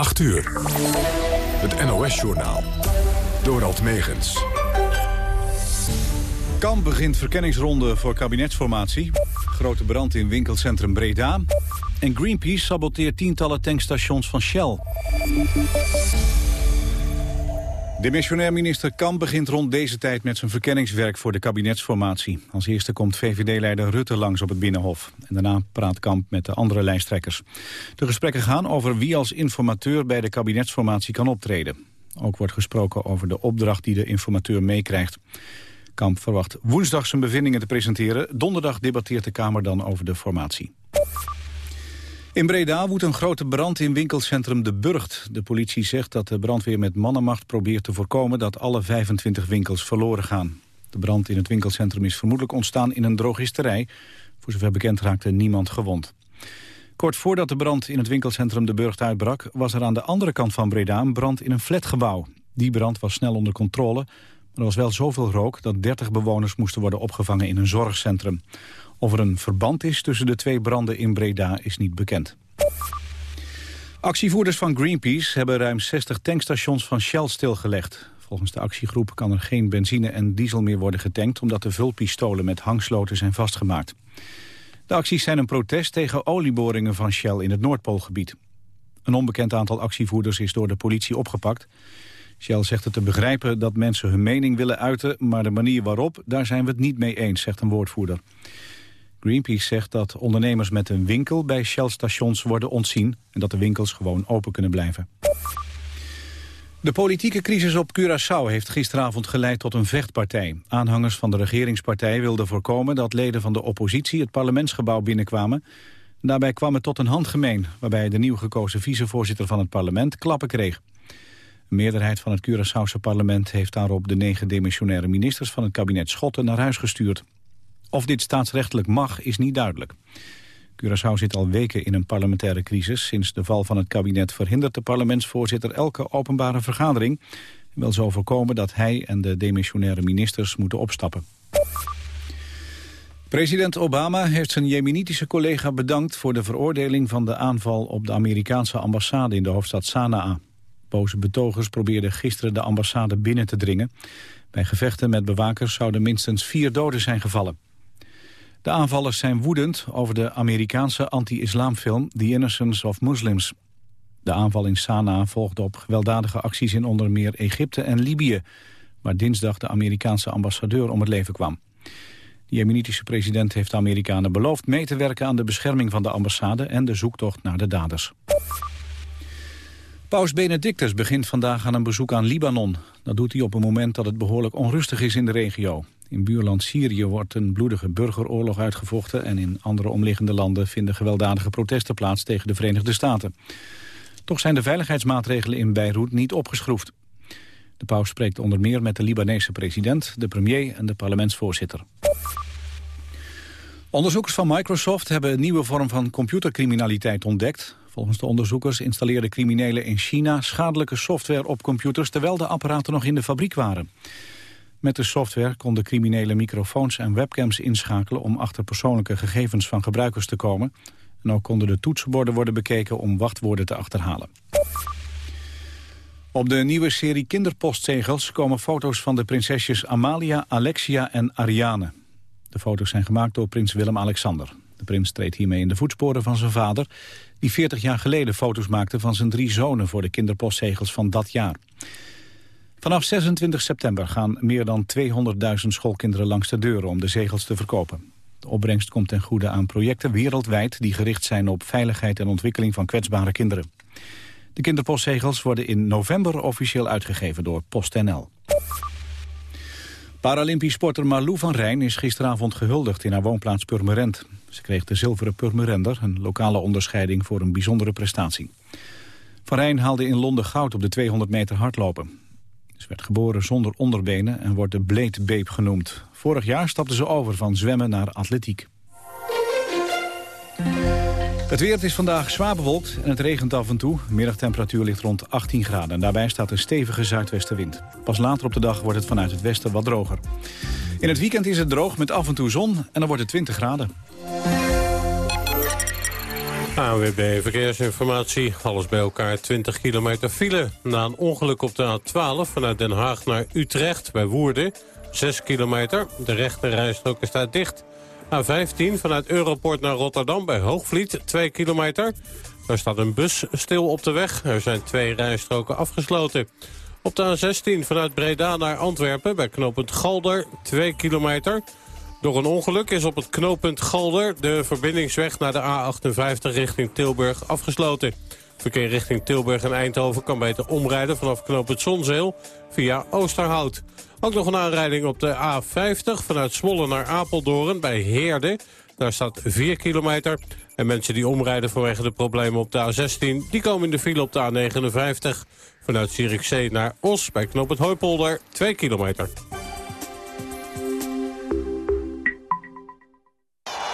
8 uur. Het NOS-journaal. Dorald Megens. Kamp begint verkenningsronde voor kabinetsformatie. Grote brand in winkelcentrum Breda. En Greenpeace saboteert tientallen tankstations van Shell. Demissionair minister Kamp begint rond deze tijd met zijn verkenningswerk voor de kabinetsformatie. Als eerste komt VVD-leider Rutte langs op het Binnenhof. En daarna praat Kamp met de andere lijsttrekkers. De gesprekken gaan over wie als informateur bij de kabinetsformatie kan optreden. Ook wordt gesproken over de opdracht die de informateur meekrijgt. Kamp verwacht woensdag zijn bevindingen te presenteren. Donderdag debatteert de Kamer dan over de formatie. In Breda woedt een grote brand in winkelcentrum De Burgt. De politie zegt dat de brandweer met mannenmacht probeert te voorkomen dat alle 25 winkels verloren gaan. De brand in het winkelcentrum is vermoedelijk ontstaan in een drogisterij. Voor zover bekend raakte niemand gewond. Kort voordat de brand in het winkelcentrum De Burgt uitbrak... was er aan de andere kant van Breda een brand in een flatgebouw. Die brand was snel onder controle, maar er was wel zoveel rook... dat 30 bewoners moesten worden opgevangen in een zorgcentrum. Of er een verband is tussen de twee branden in Breda is niet bekend. Actievoerders van Greenpeace hebben ruim 60 tankstations van Shell stilgelegd. Volgens de actiegroep kan er geen benzine en diesel meer worden getankt... omdat de vulpistolen met hangsloten zijn vastgemaakt. De acties zijn een protest tegen olieboringen van Shell in het Noordpoolgebied. Een onbekend aantal actievoerders is door de politie opgepakt. Shell zegt het te begrijpen dat mensen hun mening willen uiten... maar de manier waarop, daar zijn we het niet mee eens, zegt een woordvoerder. Greenpeace zegt dat ondernemers met een winkel bij Shell-stations worden ontzien... en dat de winkels gewoon open kunnen blijven. De politieke crisis op Curaçao heeft gisteravond geleid tot een vechtpartij. Aanhangers van de regeringspartij wilden voorkomen dat leden van de oppositie het parlementsgebouw binnenkwamen. Daarbij kwam het tot een handgemeen, waarbij de nieuw gekozen vicevoorzitter van het parlement klappen kreeg. Een meerderheid van het Curaçaose parlement heeft daarop de negen demissionaire ministers van het kabinet Schotten naar huis gestuurd. Of dit staatsrechtelijk mag, is niet duidelijk. Curaçao zit al weken in een parlementaire crisis. Sinds de val van het kabinet verhindert de parlementsvoorzitter elke openbare vergadering. En wil zo voorkomen dat hij en de demissionaire ministers moeten opstappen. President Obama heeft zijn jemenitische collega bedankt voor de veroordeling van de aanval op de Amerikaanse ambassade in de hoofdstad Sanaa. Boze betogers probeerden gisteren de ambassade binnen te dringen. Bij gevechten met bewakers zouden minstens vier doden zijn gevallen. De aanvallers zijn woedend over de Amerikaanse anti-islamfilm The Innocence of Muslims. De aanval in Sanaa volgde op gewelddadige acties in onder meer Egypte en Libië... waar dinsdag de Amerikaanse ambassadeur om het leven kwam. De jemenitische president heeft de Amerikanen beloofd mee te werken aan de bescherming van de ambassade en de zoektocht naar de daders. Paus Benedictus begint vandaag aan een bezoek aan Libanon. Dat doet hij op een moment dat het behoorlijk onrustig is in de regio. In buurland Syrië wordt een bloedige burgeroorlog uitgevochten... en in andere omliggende landen vinden gewelddadige protesten plaats tegen de Verenigde Staten. Toch zijn de veiligheidsmaatregelen in Beirut niet opgeschroefd. De paus spreekt onder meer met de Libanese president, de premier en de parlementsvoorzitter. Onderzoekers van Microsoft hebben een nieuwe vorm van computercriminaliteit ontdekt. Volgens de onderzoekers installeerden criminelen in China schadelijke software op computers... terwijl de apparaten nog in de fabriek waren. Met de software konden criminelen microfoons en webcams inschakelen... om achter persoonlijke gegevens van gebruikers te komen. En ook konden de toetsenborden worden bekeken om wachtwoorden te achterhalen. Op de nieuwe serie kinderpostzegels komen foto's van de prinsesjes Amalia, Alexia en Ariane. De foto's zijn gemaakt door prins Willem-Alexander. De prins treedt hiermee in de voetsporen van zijn vader... die 40 jaar geleden foto's maakte van zijn drie zonen... voor de kinderpostzegels van dat jaar. Vanaf 26 september gaan meer dan 200.000 schoolkinderen langs de deuren om de zegels te verkopen. De opbrengst komt ten goede aan projecten wereldwijd die gericht zijn op veiligheid en ontwikkeling van kwetsbare kinderen. De kinderpostzegels worden in november officieel uitgegeven door PostNL. Paralympisch sporter Marlou van Rijn is gisteravond gehuldigd in haar woonplaats Purmerend. Ze kreeg de zilveren Purmerender, een lokale onderscheiding voor een bijzondere prestatie. Van Rijn haalde in Londen goud op de 200 meter hardlopen. Ze werd geboren zonder onderbenen en wordt de bleedbeep genoemd. Vorig jaar stapte ze over van zwemmen naar atletiek. Het weer is vandaag zwaar bewolkt en het regent af en toe. Middagtemperatuur ligt rond 18 graden. En daarbij staat een stevige zuidwestenwind. Pas later op de dag wordt het vanuit het westen wat droger. In het weekend is het droog met af en toe zon en dan wordt het 20 graden. ANWB Verkeersinformatie. Alles bij elkaar 20 kilometer file. Na een ongeluk op de A12 vanuit Den Haag naar Utrecht bij Woerden. 6 kilometer. De rechte rijstrook staat dicht. A15 vanuit Europort naar Rotterdam bij Hoogvliet. 2 kilometer. Daar staat een bus stil op de weg. Er zijn twee rijstroken afgesloten. Op de A16 vanuit Breda naar Antwerpen bij knooppunt Galder. 2 kilometer. Door een ongeluk is op het knooppunt Galder de verbindingsweg naar de A58 richting Tilburg afgesloten. Verkeer richting Tilburg en Eindhoven kan beter omrijden vanaf knooppunt Zonzeel via Oosterhout. Ook nog een aanrijding op de A50 vanuit Zwolle naar Apeldoorn bij Heerde. Daar staat 4 kilometer. En mensen die omrijden vanwege de problemen op de A16... die komen in de file op de A59. Vanuit Zierikzee naar Os bij knooppunt Hooipolder 2 kilometer.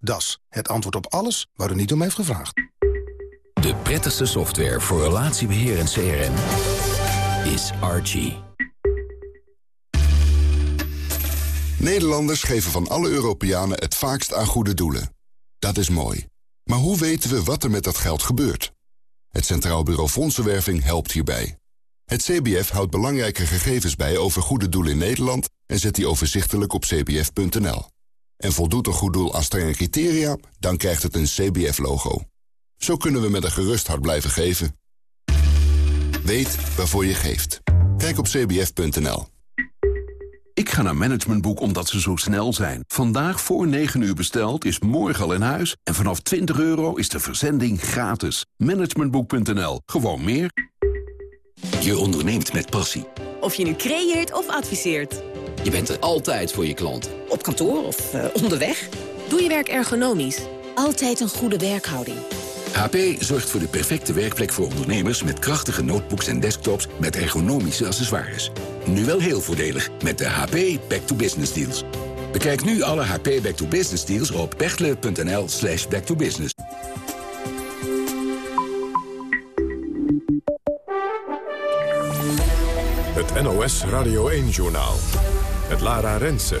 Das, het antwoord op alles waar u niet om heeft gevraagd. De prettigste software voor relatiebeheer en CRM is Archie. Nederlanders geven van alle Europeanen het vaakst aan goede doelen. Dat is mooi. Maar hoe weten we wat er met dat geld gebeurt? Het Centraal Bureau Fondsenwerving helpt hierbij. Het CBF houdt belangrijke gegevens bij over goede doelen in Nederland... en zet die overzichtelijk op cbf.nl en voldoet een goed doel aan strenge criteria... dan krijgt het een CBF-logo. Zo kunnen we met een gerust hart blijven geven. Weet waarvoor je geeft. Kijk op cbf.nl. Ik ga naar Managementboek omdat ze zo snel zijn. Vandaag voor 9 uur besteld is morgen al in huis... en vanaf 20 euro is de verzending gratis. Managementboek.nl. Gewoon meer. Je onderneemt met passie. Of je nu creëert of adviseert. Je bent er altijd voor je klant. Op kantoor of uh, onderweg. Doe je werk ergonomisch. Altijd een goede werkhouding. HP zorgt voor de perfecte werkplek voor ondernemers... met krachtige notebooks en desktops met ergonomische accessoires. Nu wel heel voordelig met de HP Back to Business Deals. Bekijk nu alle HP Back to Business deals op pechtle.nl slash backtobusiness. Het NOS Radio 1-journaal. Het Lara Rensen.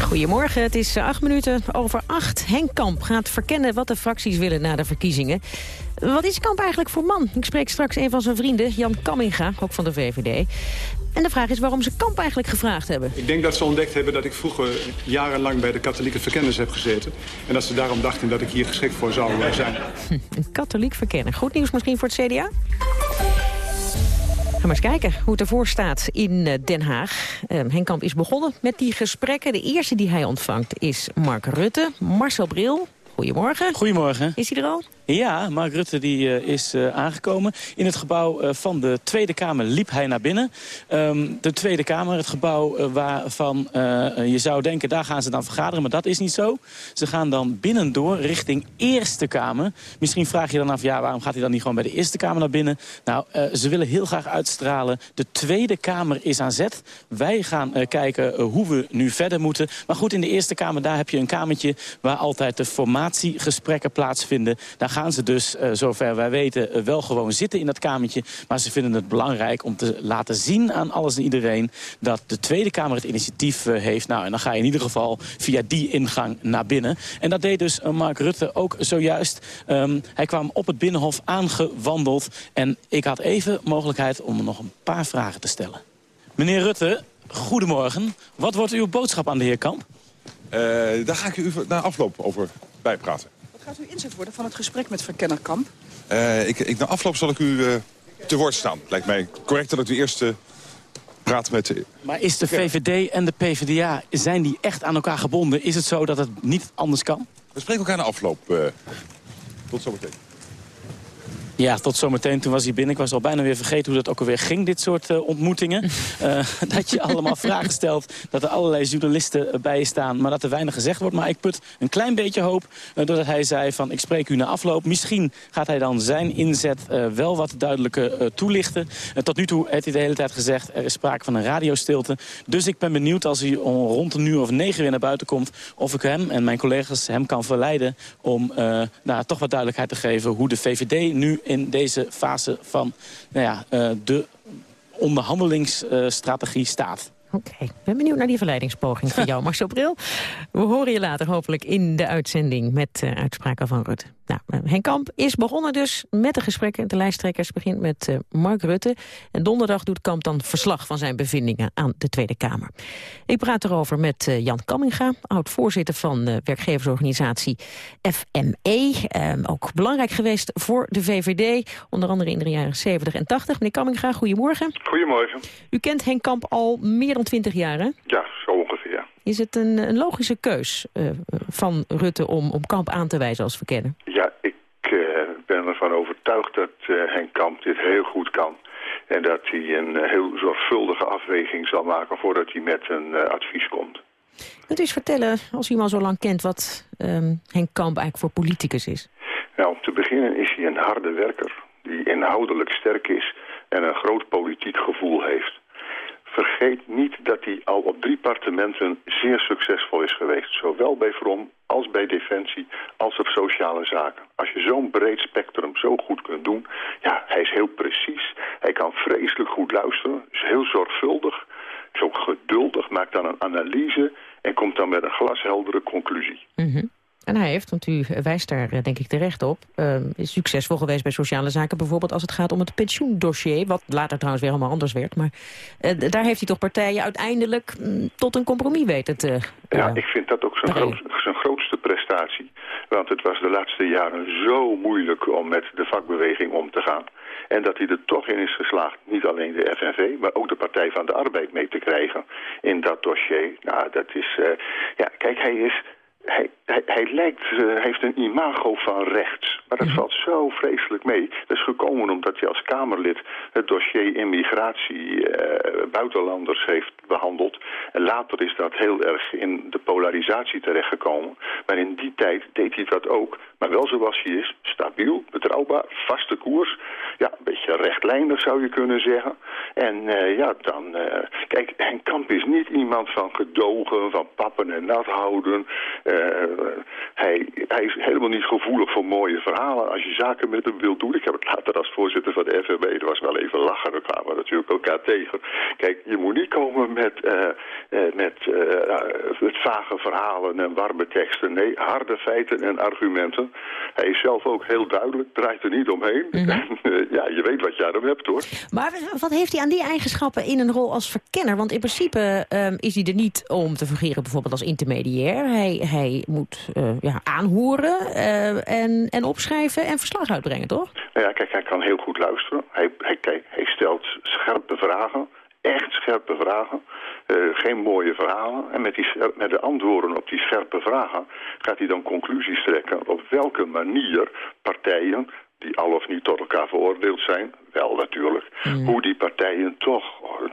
Goedemorgen, het is acht minuten over acht. Henk Kamp gaat verkennen wat de fracties willen na de verkiezingen. Wat is Kamp eigenlijk voor man? Ik spreek straks een van zijn vrienden, Jan Kamminga, ook van de VVD. En de vraag is waarom ze Kamp eigenlijk gevraagd hebben. Ik denk dat ze ontdekt hebben dat ik vroeger jarenlang bij de katholieke verkenners heb gezeten. En dat ze daarom dachten dat ik hier geschikt voor zou zijn. Een katholiek verkenner. Goed nieuws misschien voor het CDA? Gaan maar eens kijken hoe het ervoor staat in eh, Den Haag. Uh, Henk Kamp is begonnen met die gesprekken. De eerste die hij ontvangt is Mark Rutte. Marcel Bril, goedemorgen. Goedemorgen. Is hij er al? Ja, Mark Rutte die, uh, is uh, aangekomen. In het gebouw uh, van de Tweede Kamer liep hij naar binnen. Um, de Tweede Kamer, het gebouw waarvan je zou denken... daar gaan ze dan vergaderen, maar dat is niet zo. Ze gaan dan binnendoor richting Eerste Kamer. Misschien vraag je dan af, ja, waarom gaat hij dan niet gewoon bij de Eerste Kamer naar binnen? Nou, ze willen heel graag uitstralen. De Tweede Kamer is aan zet. Wij gaan kijken hoe we nu verder moeten. Maar goed, in de Eerste Kamer, daar heb je een kamertje... waar altijd de formatiegesprekken plaatsvinden. Daar gaan ze dus, uh, zover wij weten, uh, wel gewoon zitten in dat kamertje. Maar ze vinden het belangrijk om te laten zien aan alles en iedereen... dat de Tweede Kamer het initiatief uh, heeft. Nou, en dan ga je in ieder geval via die ingang naar binnen. En dat deed dus Mark Rutte ook zojuist. Um, hij kwam op het Binnenhof aangewandeld. En ik had even mogelijkheid om nog een paar vragen te stellen. Meneer Rutte, goedemorgen. Wat wordt uw boodschap aan de heer Kamp? Daar ga ik u na afloop over bijpraten. Gaat u inzet worden van het gesprek met verkenner Kamp? Uh, ik, ik, na afloop zal ik u uh, te woord staan. Lijkt mij correct dat u eerst uh, praat met... Maar is de VVD en de PvdA, zijn die echt aan elkaar gebonden? Is het zo dat het niet anders kan? We spreken elkaar na afloop. tot zometeen. Ja, tot zometeen. Toen was hij binnen. Ik was al bijna weer vergeten hoe dat ook alweer ging, dit soort uh, ontmoetingen. Uh, dat je allemaal vragen stelt, dat er allerlei journalisten bij je staan... maar dat er weinig gezegd wordt. Maar ik put een klein beetje hoop uh, doordat hij zei van... ik spreek u na afloop. Misschien gaat hij dan zijn inzet wel wat duidelijker toelichten. tot nu toe heeft hij de hele tijd gezegd... er is sprake van een radiostilte. Dus ik ben benieuwd als hij rond een uur of negen weer naar buiten komt... of ik hem en mijn collega's hem kan verleiden... om nou, toch wat duidelijkheid te geven hoe de VVD nu in deze fase van nou ja, uh, de onderhandelingsstrategie staat. Oké, okay. ik ben benieuwd naar die verleidingspoging van jou, Marcel Bril. We horen je later hopelijk in de uitzending met uh, uitspraken van Rutte. Nou, uh, Henk Kamp is begonnen dus met de gesprekken. De lijsttrekkers begint met uh, Mark Rutte. En donderdag doet Kamp dan verslag van zijn bevindingen aan de Tweede Kamer. Ik praat erover met Jan Kamminga, oud-voorzitter van de werkgeversorganisatie FME. Ehm, ook belangrijk geweest voor de VVD, onder andere in de jaren 70 en 80. Meneer Kamminga, goedemorgen. Goedemorgen. U kent Henk Kamp al meer dan 20 jaar, hè? Ja, zo ongeveer. Is het een, een logische keus van Rutte om, om Kamp aan te wijzen als verkenner? Ja, ik uh, ben ervan overtuigd dat uh, Henk Kamp dit heel goed kan. En dat hij een heel zorgvuldige afweging zal maken voordat hij met een advies komt. Kunt u eens vertellen, als u hem al zo lang kent, wat um, Henk Kamp eigenlijk voor politicus is? Nou, om te beginnen is hij een harde werker die inhoudelijk sterk is en een groot politiek gevoel heeft vergeet niet dat hij al op drie partementen zeer succesvol is geweest. Zowel bij Vrom als bij Defensie als op sociale zaken. Als je zo'n breed spectrum zo goed kunt doen, ja, hij is heel precies. Hij kan vreselijk goed luisteren, is heel zorgvuldig, is ook geduldig, maakt dan een analyse en komt dan met een glasheldere conclusie. Mm. En hij heeft, want u wijst daar eh, denk ik terecht op... Uh, is succesvol geweest bij sociale zaken. Bijvoorbeeld als het gaat om het pensioendossier. Wat later trouwens weer helemaal anders werd. Maar uh, daar heeft hij toch partijen uiteindelijk mm, tot een compromis weten te... ja, ik vind dat ook zijn, groot, zijn grootste prestatie. Want het was de laatste jaren zo moeilijk om met de vakbeweging om te gaan. En dat hij er toch in is geslaagd, niet alleen de FNV... maar ook de Partij van de Arbeid mee te krijgen in dat dossier. Nou, dat is... ja, kijk, hij is hij, hij, hij, lijkt, uh, heeft een imago van rechts. Maar dat valt zo vreselijk mee. Dat is gekomen omdat hij als Kamerlid het dossier immigratie uh, buitenlanders heeft behandeld. En later is dat heel erg in de polarisatie terechtgekomen. Maar in die tijd deed hij dat ook. Maar wel zoals hij is, stabiel, betrouwbaar, vaste koers. Ja, een beetje rechtlijnig zou je kunnen zeggen. En uh, ja, dan... kijk, Henk Kamp is niet iemand van gedogen, van pappen en nat houden... Uh, hij, hij, is helemaal niet gevoelig voor mooie verhalen. Als je zaken met hem wilt doen, ik heb het later als voorzitter van de FNB, dat was wel even lachen, dan kwamen we natuurlijk elkaar tegen. Kijk, je moet niet komen met, uh, uh, met het vage verhalen en warme teksten. Nee, harde feiten en argumenten. Hij is zelf ook heel duidelijk, draait er niet omheen. Mm -hmm. ja, je weet wat je aan hem hebt hoor. Maar wat heeft hij aan die eigenschappen in een rol als verkenner? Want in principe um, is hij er niet om te fungeren bijvoorbeeld als intermediair. Hij, hij hij uh, ja, aanhoren uh, en, en opschrijven en verslag uitbrengen, toch? Nou ja, kijk, hij kan heel goed luisteren. Hij, hij, hij stelt scherpe vragen, echt scherpe vragen. Uh, geen mooie verhalen. En met, die, met de antwoorden op die scherpe vragen gaat hij dan conclusies trekken op welke manier partijen die al of niet tot elkaar veroordeeld zijn, wel natuurlijk, mm. hoe die partijen toch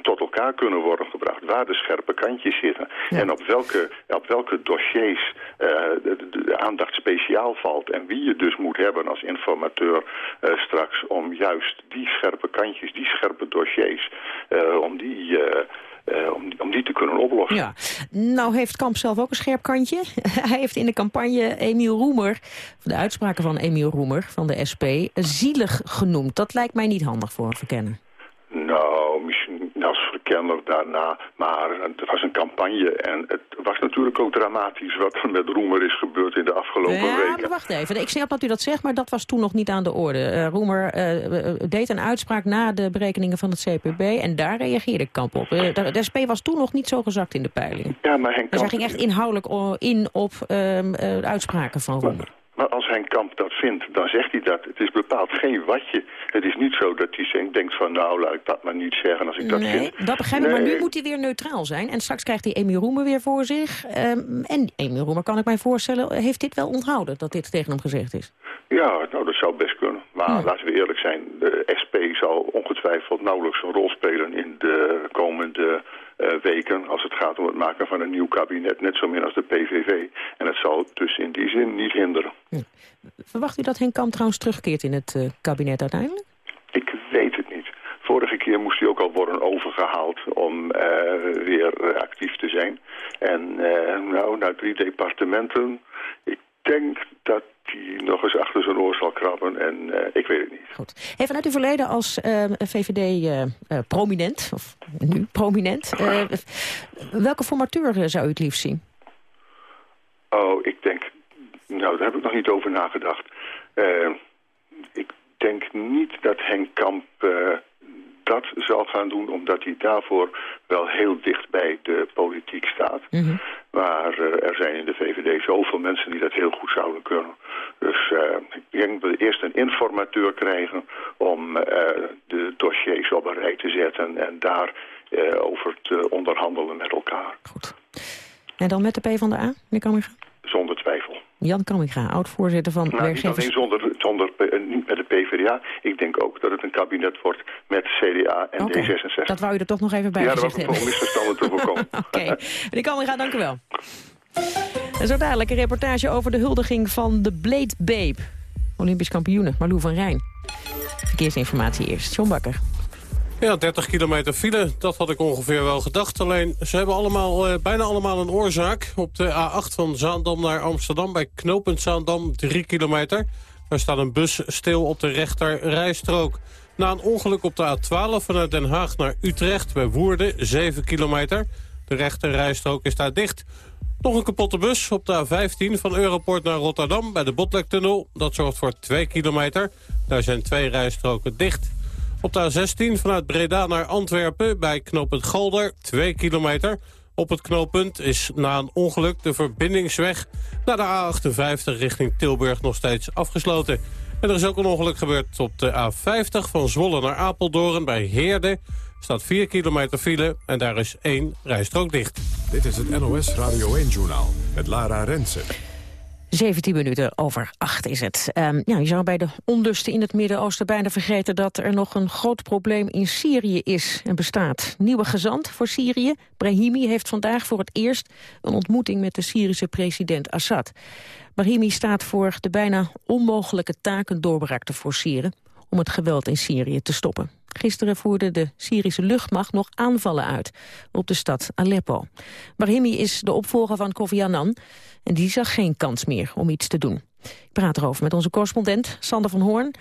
tot elkaar kunnen worden gebracht, waar de scherpe kantjes zitten ja. en op welke, op welke dossiers uh, de, de, aandacht speciaal valt en wie je dus moet hebben als informateur uh, straks om juist die scherpe kantjes, die scherpe dossiers, uh, om die... Uh, om, die te kunnen oplossen. Ja. Nou heeft Kamp zelf ook een scherp kantje. Hij heeft in de campagne Emiel Roemer, de uitspraken van Emiel Roemer van de SP, zielig genoemd. Dat lijkt mij niet handig voor een verkenner. Daarna. Maar het was een campagne en het was natuurlijk ook dramatisch wat er met Roemer is gebeurd in de afgelopen ja, weken. Maar wacht even, ik snap dat u dat zegt, maar dat was toen nog niet aan de orde. Uh, Roemer uh, deed een uitspraak na de berekeningen van het CPB en daar reageerde Kamp op. Uh, de, de SP was toen nog niet zo gezakt in de peilingen. Ja, maar Henk dus hij ging echt inhoudelijk in op uitspraken van Roemer. Maar als Henk Kamp dat vindt, dan zegt hij dat. Het is bepaald geen watje. Het is niet zo dat hij denkt van nou, laat ik dat maar niet zeggen als ik dat nee, vind. dat begrijp ik, maar nu moet hij weer neutraal zijn. En straks krijgt hij Amy Roemer weer voor zich. Um, en Amy Roemer, kan ik mij voorstellen, heeft dit wel onthouden... dat dit tegen hem gezegd is? Ja, nou, dat zou best kunnen. Maar Hmm. laten we eerlijk zijn, de SP zal ongetwijfeld nauwelijks een rol spelen in de komende uh, weken als het gaat om het maken van een nieuw kabinet, net zo min als de PVV. En het zal dus in die zin niet hinderen. Ja. Verwacht u dat Henk Kamp trouwens terugkeert in het uh, kabinet uiteindelijk? Ik weet het niet. Vorige keer moest hij ook al worden overgehaald om uh, weer actief te zijn. En nou, na drie departementen, ik denk dat hij nog eens achter zijn oor zal krabben en uh, ik weet het niet. Goed. Hey, vanuit uw verleden als uh, VVD-prominent, uh, of nu prominent, welke formateur zou u het liefst zien? Oh, ik denk, nou daar heb ik nog niet over nagedacht. ik denk niet dat Henk Kamp dat zal gaan doen, omdat hij daarvoor wel heel dicht bij de politiek staat. Mhm. Mm -hmm. Maar uh, er zijn in de VVD zoveel mensen die dat heel goed zouden kunnen. Dus uh, ik denk dat we eerst een informateur krijgen om uh, de dossiers op een rij te zetten en daar over te onderhandelen met elkaar. Goed. En dan met de PvdA, meneer Kamminga? Zonder twijfel. Jan Kamminga, oud-voorzitter van nou, werkgevers... Niet alleen zonder, zonder, niet met de PvdA. Ik denk ook dat het een kabinet wordt met CDA en okay. D66. Dat wou u er toch nog even bij ja, gezegd hebben. Ja, er was een misverstanden te voorkomen. Oké, okay. meneer Kamminga, dank u wel. En zo dadelijk een reportage over de huldiging van de Blade Babe. Olympisch kampioene Marlou van Rijn. Verkeersinformatie eerst. John Bakker. Ja, 30 kilometer file, dat had ik ongeveer wel gedacht. Alleen, ze hebben allemaal, uh, bijna allemaal een oorzaak. Op de A8 van Zaandam naar Amsterdam bij knooppunt Zaandam, 3 kilometer. Daar staat een bus stil op de rechter rijstrook. Na een ongeluk op de A12 vanuit Den Haag naar Utrecht bij Woerden, 7 kilometer. De rechter rijstrook is daar dicht. Nog een kapotte bus op de A15 van Europort naar Rotterdam bij de Botlektunnel. Dat zorgt voor 2 kilometer. Daar zijn twee rijstroken dicht. Op de A16 vanuit Breda naar Antwerpen bij knooppunt Galder, 2 kilometer. Op het knooppunt is na een ongeluk de verbindingsweg naar de A58 richting Tilburg nog steeds afgesloten. En er is ook een ongeluk gebeurd op de A50 van Zwolle naar Apeldoorn bij Heerde. staat 4 kilometer file en daar is één rijstrook dicht. Dit is het NOS Radio 1-journaal met Lara Rensen. 17 minuten over 8 is het. Um, ja, je zou bij de onlusten in het Midden-Oosten bijna vergeten... dat er nog een groot probleem in Syrië is en bestaat. Nieuwe gezant voor Syrië, Brahimi, heeft vandaag voor het eerst... een ontmoeting met de Syrische president Assad. Brahimi staat voor de bijna onmogelijke taak een doorbraak te forceren... om het geweld in Syrië te stoppen. Gisteren voerde de Syrische luchtmacht nog aanvallen uit op de stad Aleppo. Brahimi is de opvolger van Kofi Annan en die zag geen kans meer om iets te doen. Ik praat erover met onze correspondent Sander van Hoorn.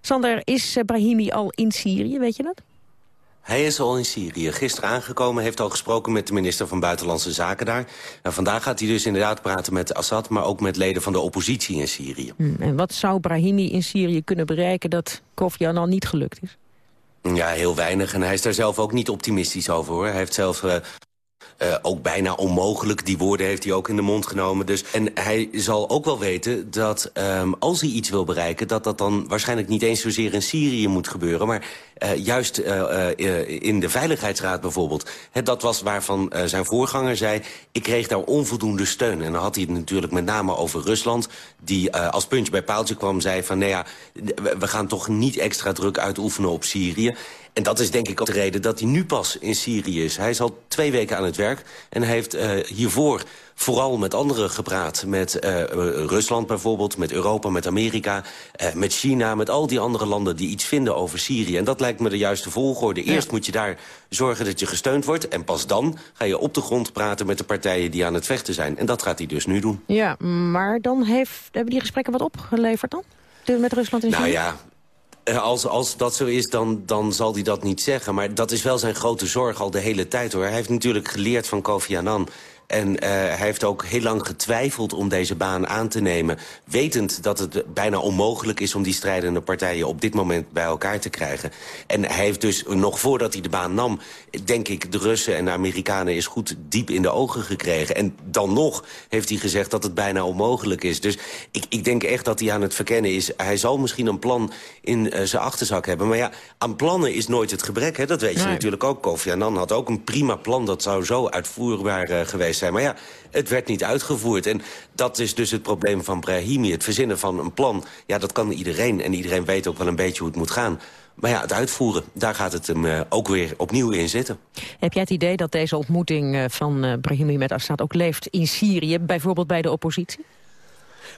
Sander, is Brahimi al in Syrië, weet je dat? Hij is al in Syrië. Gisteren aangekomen, heeft al gesproken met de minister van Buitenlandse Zaken daar. En vandaag gaat hij dus inderdaad praten met Assad... maar ook met leden van de oppositie in Syrië. Hmm, en wat zou Brahimi in Syrië kunnen bereiken dat Kofi Annan niet gelukt is? Ja, heel weinig. En hij is daar zelf ook niet optimistisch over, hoor. Hij heeft zelf uh, uh, ook bijna onmogelijk. Die woorden heeft hij ook in de mond genomen. Dus, en hij zal ook wel weten dat um, als hij iets wil bereiken... dat dat dan waarschijnlijk niet eens zozeer in Syrië moet gebeuren... maar uh, juist in de Veiligheidsraad bijvoorbeeld. Dat was waarvan zijn voorganger zei... ik kreeg daar onvoldoende steun. En dan had hij het natuurlijk met name over Rusland... die als puntje bij paaltje kwam zei van... nou ja, we gaan toch niet extra druk uitoefenen op Syrië... En dat is denk ik ook de reden dat hij nu pas in Syrië is. Hij is al twee weken aan het werk en hij heeft hiervoor vooral met anderen gepraat. Met uh, Rusland bijvoorbeeld, met Europa, met Amerika, uh, met China... met al die andere landen die iets vinden over Syrië. En dat lijkt me de juiste volgorde. Eerst ja. moet je daar zorgen dat je gesteund wordt... en pas dan ga je op de grond praten met de partijen die aan het vechten zijn. En dat gaat hij dus nu doen. Ja, maar dan heeft, hebben die gesprekken wat opgeleverd dan? Met Rusland en China? Nou ja, als, als dat zo is, dan, dan zal hij dat niet zeggen. Maar dat is wel zijn grote zorg al de hele tijd, hoor. Hij heeft natuurlijk geleerd van Kofi Annan En eh, hij heeft ook heel lang getwijfeld om deze baan aan te nemen. Wetend dat het bijna onmogelijk is om die strijdende partijen op dit moment bij elkaar te krijgen. En hij heeft dus nog voordat hij de baan nam, denk ik, de Russen en de Amerikanen is goed diep in de ogen gekregen. En dan nog heeft hij gezegd dat het bijna onmogelijk is. Dus ik, ik denk echt dat hij aan het verkennen is. Hij zal misschien een plan in uh, zijn achterzak hebben. Maar ja, aan plannen is nooit het gebrek. Hè? Dat weet je natuurlijk ook. Kofi Annan had ook een prima plan. Dat zou zo uitvoerbaar uh, geweest Maar ja, het werd niet uitgevoerd. En dat is dus het probleem van Brahimi. Het verzinnen van een plan, ja, dat kan iedereen. En iedereen weet ook wel een beetje hoe het moet gaan. Maar ja, het uitvoeren, daar gaat het hem uh, ook weer opnieuw in zitten. Heb jij het idee dat deze ontmoeting uh, van uh, Brahimi met Assad ook leeft in Syrië, bijvoorbeeld bij de oppositie?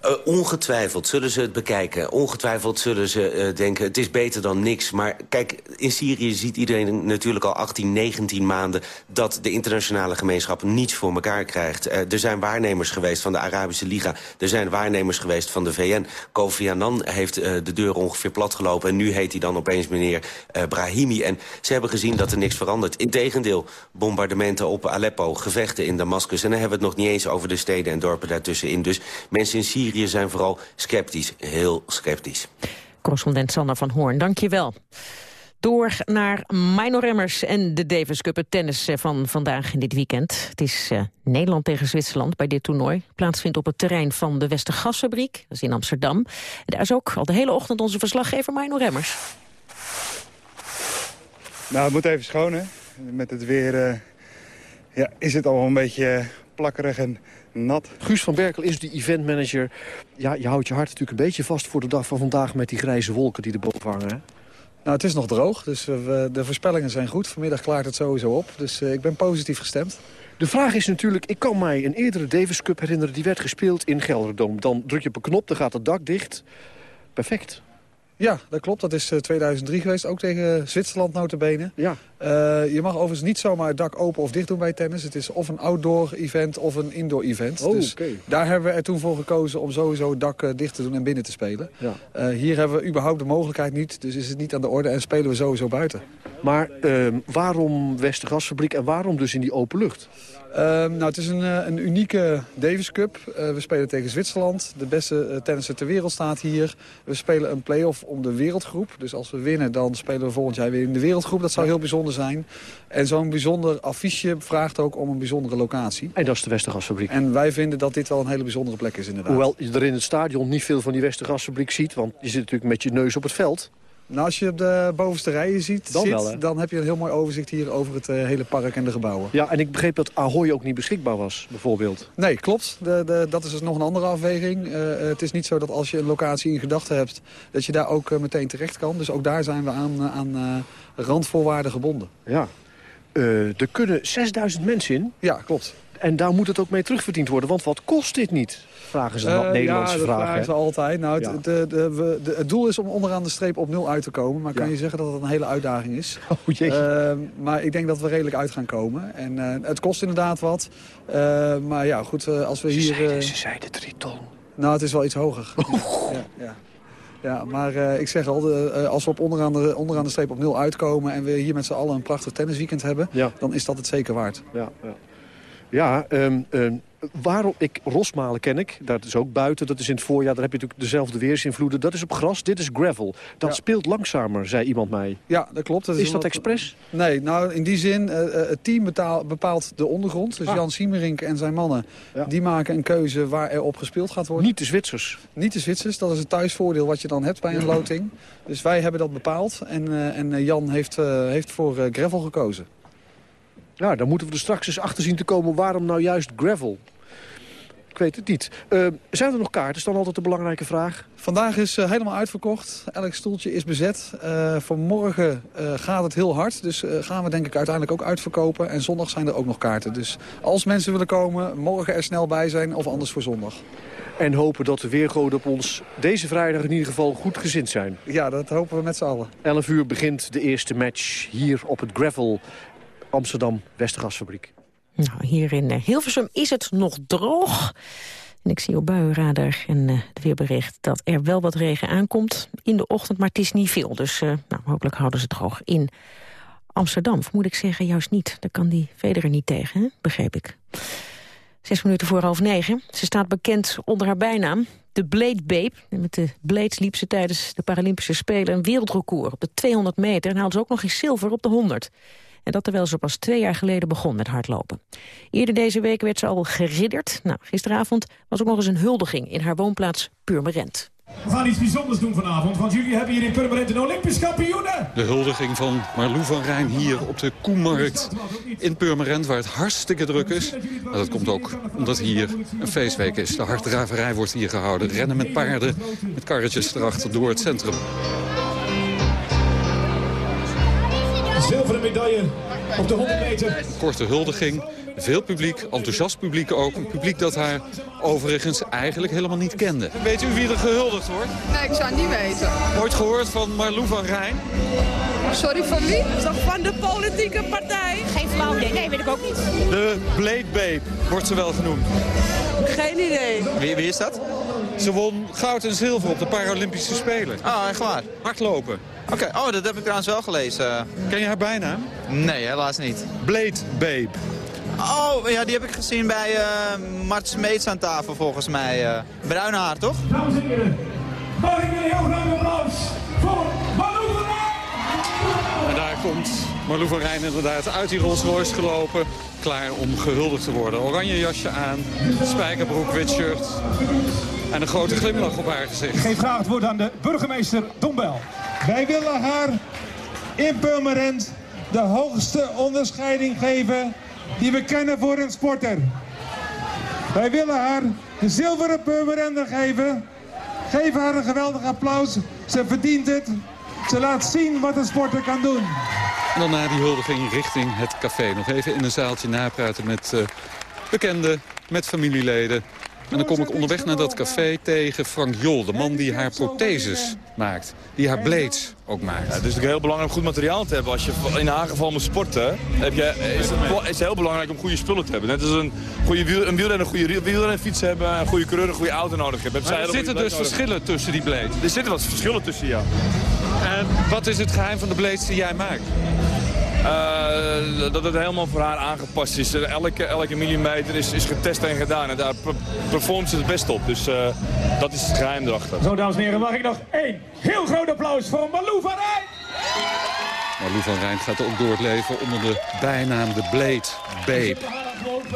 Uh, ongetwijfeld zullen ze het bekijken. Ongetwijfeld zullen ze uh, denken, het is beter dan niks. Maar kijk, in Syrië ziet iedereen natuurlijk al 18, 19 maanden... dat de internationale gemeenschap niets voor elkaar krijgt. Uh, er zijn waarnemers geweest van de Arabische Liga. Er zijn waarnemers geweest van de VN. Kofi Annan heeft de deur ongeveer platgelopen. En nu heet hij dan opeens meneer Brahimi. En ze hebben gezien dat er niks verandert. Integendeel, bombardementen op Aleppo, gevechten in Damascus. En dan hebben we het nog niet eens over de steden en dorpen daartussenin. Dus mensen in Syrië Syrië zijn vooral sceptisch, heel sceptisch. Correspondent Sander van Hoorn, dank je wel. Door naar Mino Remmers en de Davis Cup, het tennis van vandaag in dit weekend. Het is uh, Nederland tegen Zwitserland bij dit toernooi. Plaatsvindt op het terrein van de Westergasfabriek, dat is in Amsterdam. En daar is ook al de hele ochtend onze verslaggever Mino Remmers. Nou, het moet even schoon, Met het weer uh, ja, is het al een beetje plakkerig en nat. Guus van Berkel is de eventmanager. Ja, je houdt je hart natuurlijk een beetje vast voor de dag van vandaag... met die grijze wolken die erboven hangen, hè? Nou, het is nog droog, dus we, de voorspellingen zijn goed. Vanmiddag klaart het sowieso op, dus uh, ik ben positief gestemd. De vraag is natuurlijk, ik kan mij een eerdere Davis Cup herinneren... die werd gespeeld in Gelderdoom. Dan druk je op een knop, dan gaat het dak dicht. Perfect. Ja, dat klopt. Dat is 2003 geweest, ook tegen Zwitserland notabene. Ja. Uh, je mag overigens niet zomaar het dak open of dicht doen bij tennis. Het is of een outdoor event of een indoor event. Oh, dus okay. daar hebben we er toen voor gekozen om sowieso het dak uh, dicht te doen en binnen te spelen. Ja. Uh, hier hebben we überhaupt de mogelijkheid niet, dus is het niet aan de orde en spelen we sowieso buiten. Maar ehm, waarom Westergasfabriek en waarom dus in die open lucht? Um, nou, het is een, een unieke Davis Cup. Uh, we spelen tegen Zwitserland. De beste uh, tennisser ter wereld staat hier. We spelen een play-off om de wereldgroep. Dus als we winnen, dan spelen we volgend jaar weer in de wereldgroep. Dat zou heel bijzonder zijn. En zo'n bijzonder affiche vraagt ook om een bijzondere locatie. En dat is de Westergasfabriek. En wij vinden dat dit wel een hele bijzondere plek is inderdaad. Hoewel je er in het stadion niet veel van die Westergasfabriek ziet. Want je zit natuurlijk met je neus op het veld. Nou, als je op de bovenste rijen ziet, dan, zit, wel, dan heb je een heel mooi overzicht hier over het uh, hele park en de gebouwen. Ja, en ik begreep dat Ahoy ook niet beschikbaar was, bijvoorbeeld. Nee, klopt. De, de, dat is dus nog een andere afweging. Uh, het is niet zo dat als je een locatie in gedachten hebt, dat je daar ook uh, meteen terecht kan. Dus ook daar zijn we aan, aan randvoorwaarden gebonden. Ja. er kunnen 6000 mensen in. Ja, klopt. En daar moet het ook mee terugverdiend worden, want wat kost dit niet? Vragen ze dan uh, Nederlandse ja, vragen. Ja, vragen ze altijd. Nou, het, de, de, we, de, het doel is om onderaan de streep op nul uit te komen. Maar kan ja. je zeggen dat het een hele uitdaging is. Oh, uh, maar ik denk dat we redelijk uit gaan komen. En uh, het kost inderdaad wat. maar ja, goed, als we ze hier... Zeiden, ze zeiden drie ton. Nou, het is wel iets hoger. Oh. Ja, ja. Ja, maar uh, ik zeg al, de, uh, als we op onderaan, de, onderaan de streep op nul uitkomen... en we hier met z'n allen een prachtig tennisweekend hebben... Ja. dan is dat het zeker waard. Ja, ja. Ja um, um, waarom ik Rosmalen ken ik, dat is ook buiten, dat is in het voorjaar, daar heb je natuurlijk dezelfde weersinvloeden. Dat is op gras, dit is gravel. Dat Ja. speelt langzamer, zei iemand mij. Ja, dat klopt. Dat Is een dat wat- expres? Nee, nou in die zin, eh, eh, het team betaal- bepaalt de ondergrond. Dus Ah. Jan Siemerink en zijn mannen, die maken een keuze waar er op gespeeld gaat worden. Niet de Zwitsers? Niet de Zwitsers, dat is het thuisvoordeel wat je dan hebt bij een loting. Dus wij hebben dat bepaald en, eh, en Jan heeft, heeft voor gravel gekozen. Ja, dan moeten we er straks eens achter zien te komen waarom nou juist gravel. Ik weet het niet. Eh, zijn er nog kaarten? is dan altijd de belangrijke vraag. Vandaag is eh, helemaal uitverkocht. Elk stoeltje is bezet. Eh voor morgen eh, gaat het heel hard. Dus gaan we denk ik uiteindelijk ook uitverkopen. En zondag zijn er ook nog kaarten. Dus als mensen willen komen, morgen er snel bij zijn of anders voor zondag. En hopen dat de weergoden op ons deze vrijdag in ieder geval goed gezind zijn. Ja, dat hopen we met z'n allen. 11 uur begint de eerste match hier op het gravel Amsterdam Westergasfabriek. Nou, hier in eh, Hilversum is het nog droog. En ik zie op buienradar en eh, het weerbericht dat er wel wat regen aankomt in de ochtend, maar het is niet veel. Dus eh, nou, hopelijk houden ze het droog in Amsterdam. Moet ik zeggen, juist niet. Daar kan die Federer niet tegen, begreep ik. Zes minuten voor half negen. Ze staat bekend onder haar bijnaam, de Blade Babe. Met de blades liep ze tijdens de Paralympische Spelen een wereldrecord op de 200 meter... en haalde ze ook nog eens zilver op de 100. En dat terwijl ze pas twee jaar geleden begon met hardlopen. Eerder deze week werd ze al geridderd. Nou, gisteravond was ook nog eens een huldiging in haar woonplaats Purmerend. We gaan iets bijzonders doen vanavond, want jullie hebben hier in Purmerend een Olympisch kampioene. De huldiging van Marlou van Rijn hier op de Koemarkt in Purmerend, waar het hartstikke druk is. Maar dat komt ook omdat hier een feestweek is. De harddraverij wordt hier gehouden. Rennen met paarden, met karretjes erachter door het centrum. Zilveren medaille op de 100 meter. Korte huldiging, veel publiek, enthousiast publiek ook. Een publiek dat haar overigens eigenlijk helemaal niet kende. Weet u wie er gehuldigd wordt? Nee, ik zou het niet weten. Ooit gehoord van Marlou van Rijn? Sorry, van wie? Toch van de politieke partij? Geen flauw idee, nee, weet ik ook niet. De Blade Babe wordt ze wel genoemd. Geen idee. Wie, wie is dat? Ze won goud en zilver op de Paralympische Spelen. Oh, echt waar? Hardlopen. Oké, oh, dat heb ik trouwens wel gelezen. Ken je haar bijnaam? Nee, helaas niet. Blade Babe. Oh, ja, die heb ik gezien bij uh, Mart Smeets aan tafel volgens mij. Uh, bruin haar, toch? Dames en heren, mag ik een heel groot applaus voor En daar komt Marlou van Rijn inderdaad uit die Rolls Royce gelopen. Klaar om gehuldigd te worden. Oranje jasje aan, spijkerbroek, wit shirt. En een grote glimlach op haar gezicht. Ik geef graag het woord aan de burgemeester Dombel. Wij willen haar in Purmerend de hoogste onderscheiding geven die we kennen voor een sporter. Wij willen haar de zilveren Purmerender geven. Geef haar een geweldig applaus. Ze verdient het. Ze laat zien wat een sporter kan doen. En dan na die huldiging richting het café. Nog even in een zaaltje napraten met uh, bekenden, met familieleden. En dan kom ik onderweg naar dat café tegen Frank Jol, de man die haar protheses maakt. Die haar blades ook maakt. Ja, het is natuurlijk heel belangrijk om goed materiaal te hebben. Als je in haar geval moet sporten, heb je, is, het, is heel belangrijk om goede spullen te hebben. Net als een goede wiel, een wielrenner, een goede hebben, een goede coureur, een goede auto nodig hebben. Maar er zitten dus verschillen tussen die blades? Er zitten wat verschillen tussen, ja. En wat is het geheim van de blades die jij maakt? Uh, dat het helemaal voor haar aangepast is. Elke, elke millimeter is, is getest en gedaan. En daar performt ze het best op. Dus uh, dat is het geheim erachter. Zo, dames en heren, mag ik nog één heel groot applaus voor Malou van Rijn. Malou van Rijn gaat ook door het leven onder de bijnaam de Blade Babe.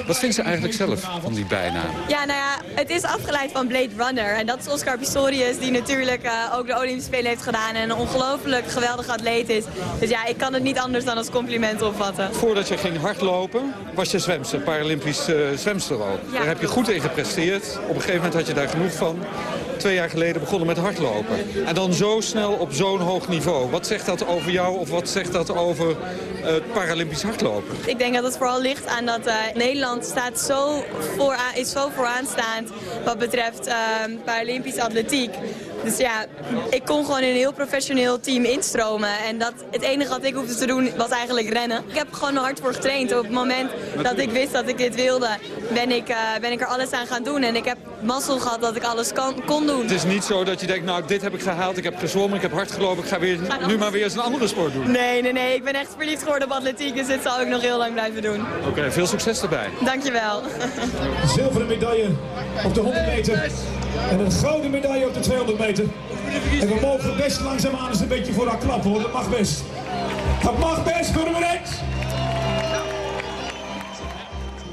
Wat vindt ze eigenlijk zelf van die bijnaam? Ja, nou ja, het is afgeleid van Blade Runner. En dat is Oscar Pistorius, die natuurlijk uh, ook de Olympische Spelen heeft gedaan... en een ongelooflijk geweldig atleet is. Dus ja, ik kan het niet anders dan als compliment opvatten. Voordat je ging hardlopen, was je zwemster, Paralympisch uh, zwemster ook. Ja, daar heb je goed in gepresteerd. Op een gegeven moment had je daar genoeg van. Twee jaar geleden begonnen met hardlopen. En dan zo snel op zo'n hoog niveau. Wat zegt dat over jou of wat zegt dat over uh, Paralympisch hardlopen? Ik denk dat het vooral ligt aan dat Nederland staat zo vooraan, is zo vooraanstaand wat betreft uh, Paralympisch atletiek. Dus ja, ik kon gewoon in een heel professioneel team instromen. En dat, het enige wat ik hoefde te doen was eigenlijk rennen. Ik heb er gewoon hard voor getraind. Op het moment dat ik wist dat ik dit wilde, ben ik, uh, ben ik er alles aan gaan doen. En ik heb mazzel gehad dat ik alles kan, kon doen. Het is niet zo dat je denkt, nou dit heb ik gehaald, ik heb gezwommen, ik heb hard gelopen. Ik ga weer, nu maar weer eens een andere sport doen. Nee, nee, nee. Ik ben echt verliefd geworden op atletiek. Dus dit zal ik nog heel lang blijven doen. Oké, okay, veel succes erbij. Dankjewel. Zilveren medaille op de 100 meter. En een gouden medaille op de 200 meter. En we mogen best langzaamaan eens een beetje voor haar klappen hoor. Dat mag best. Dat mag best voor de rechts.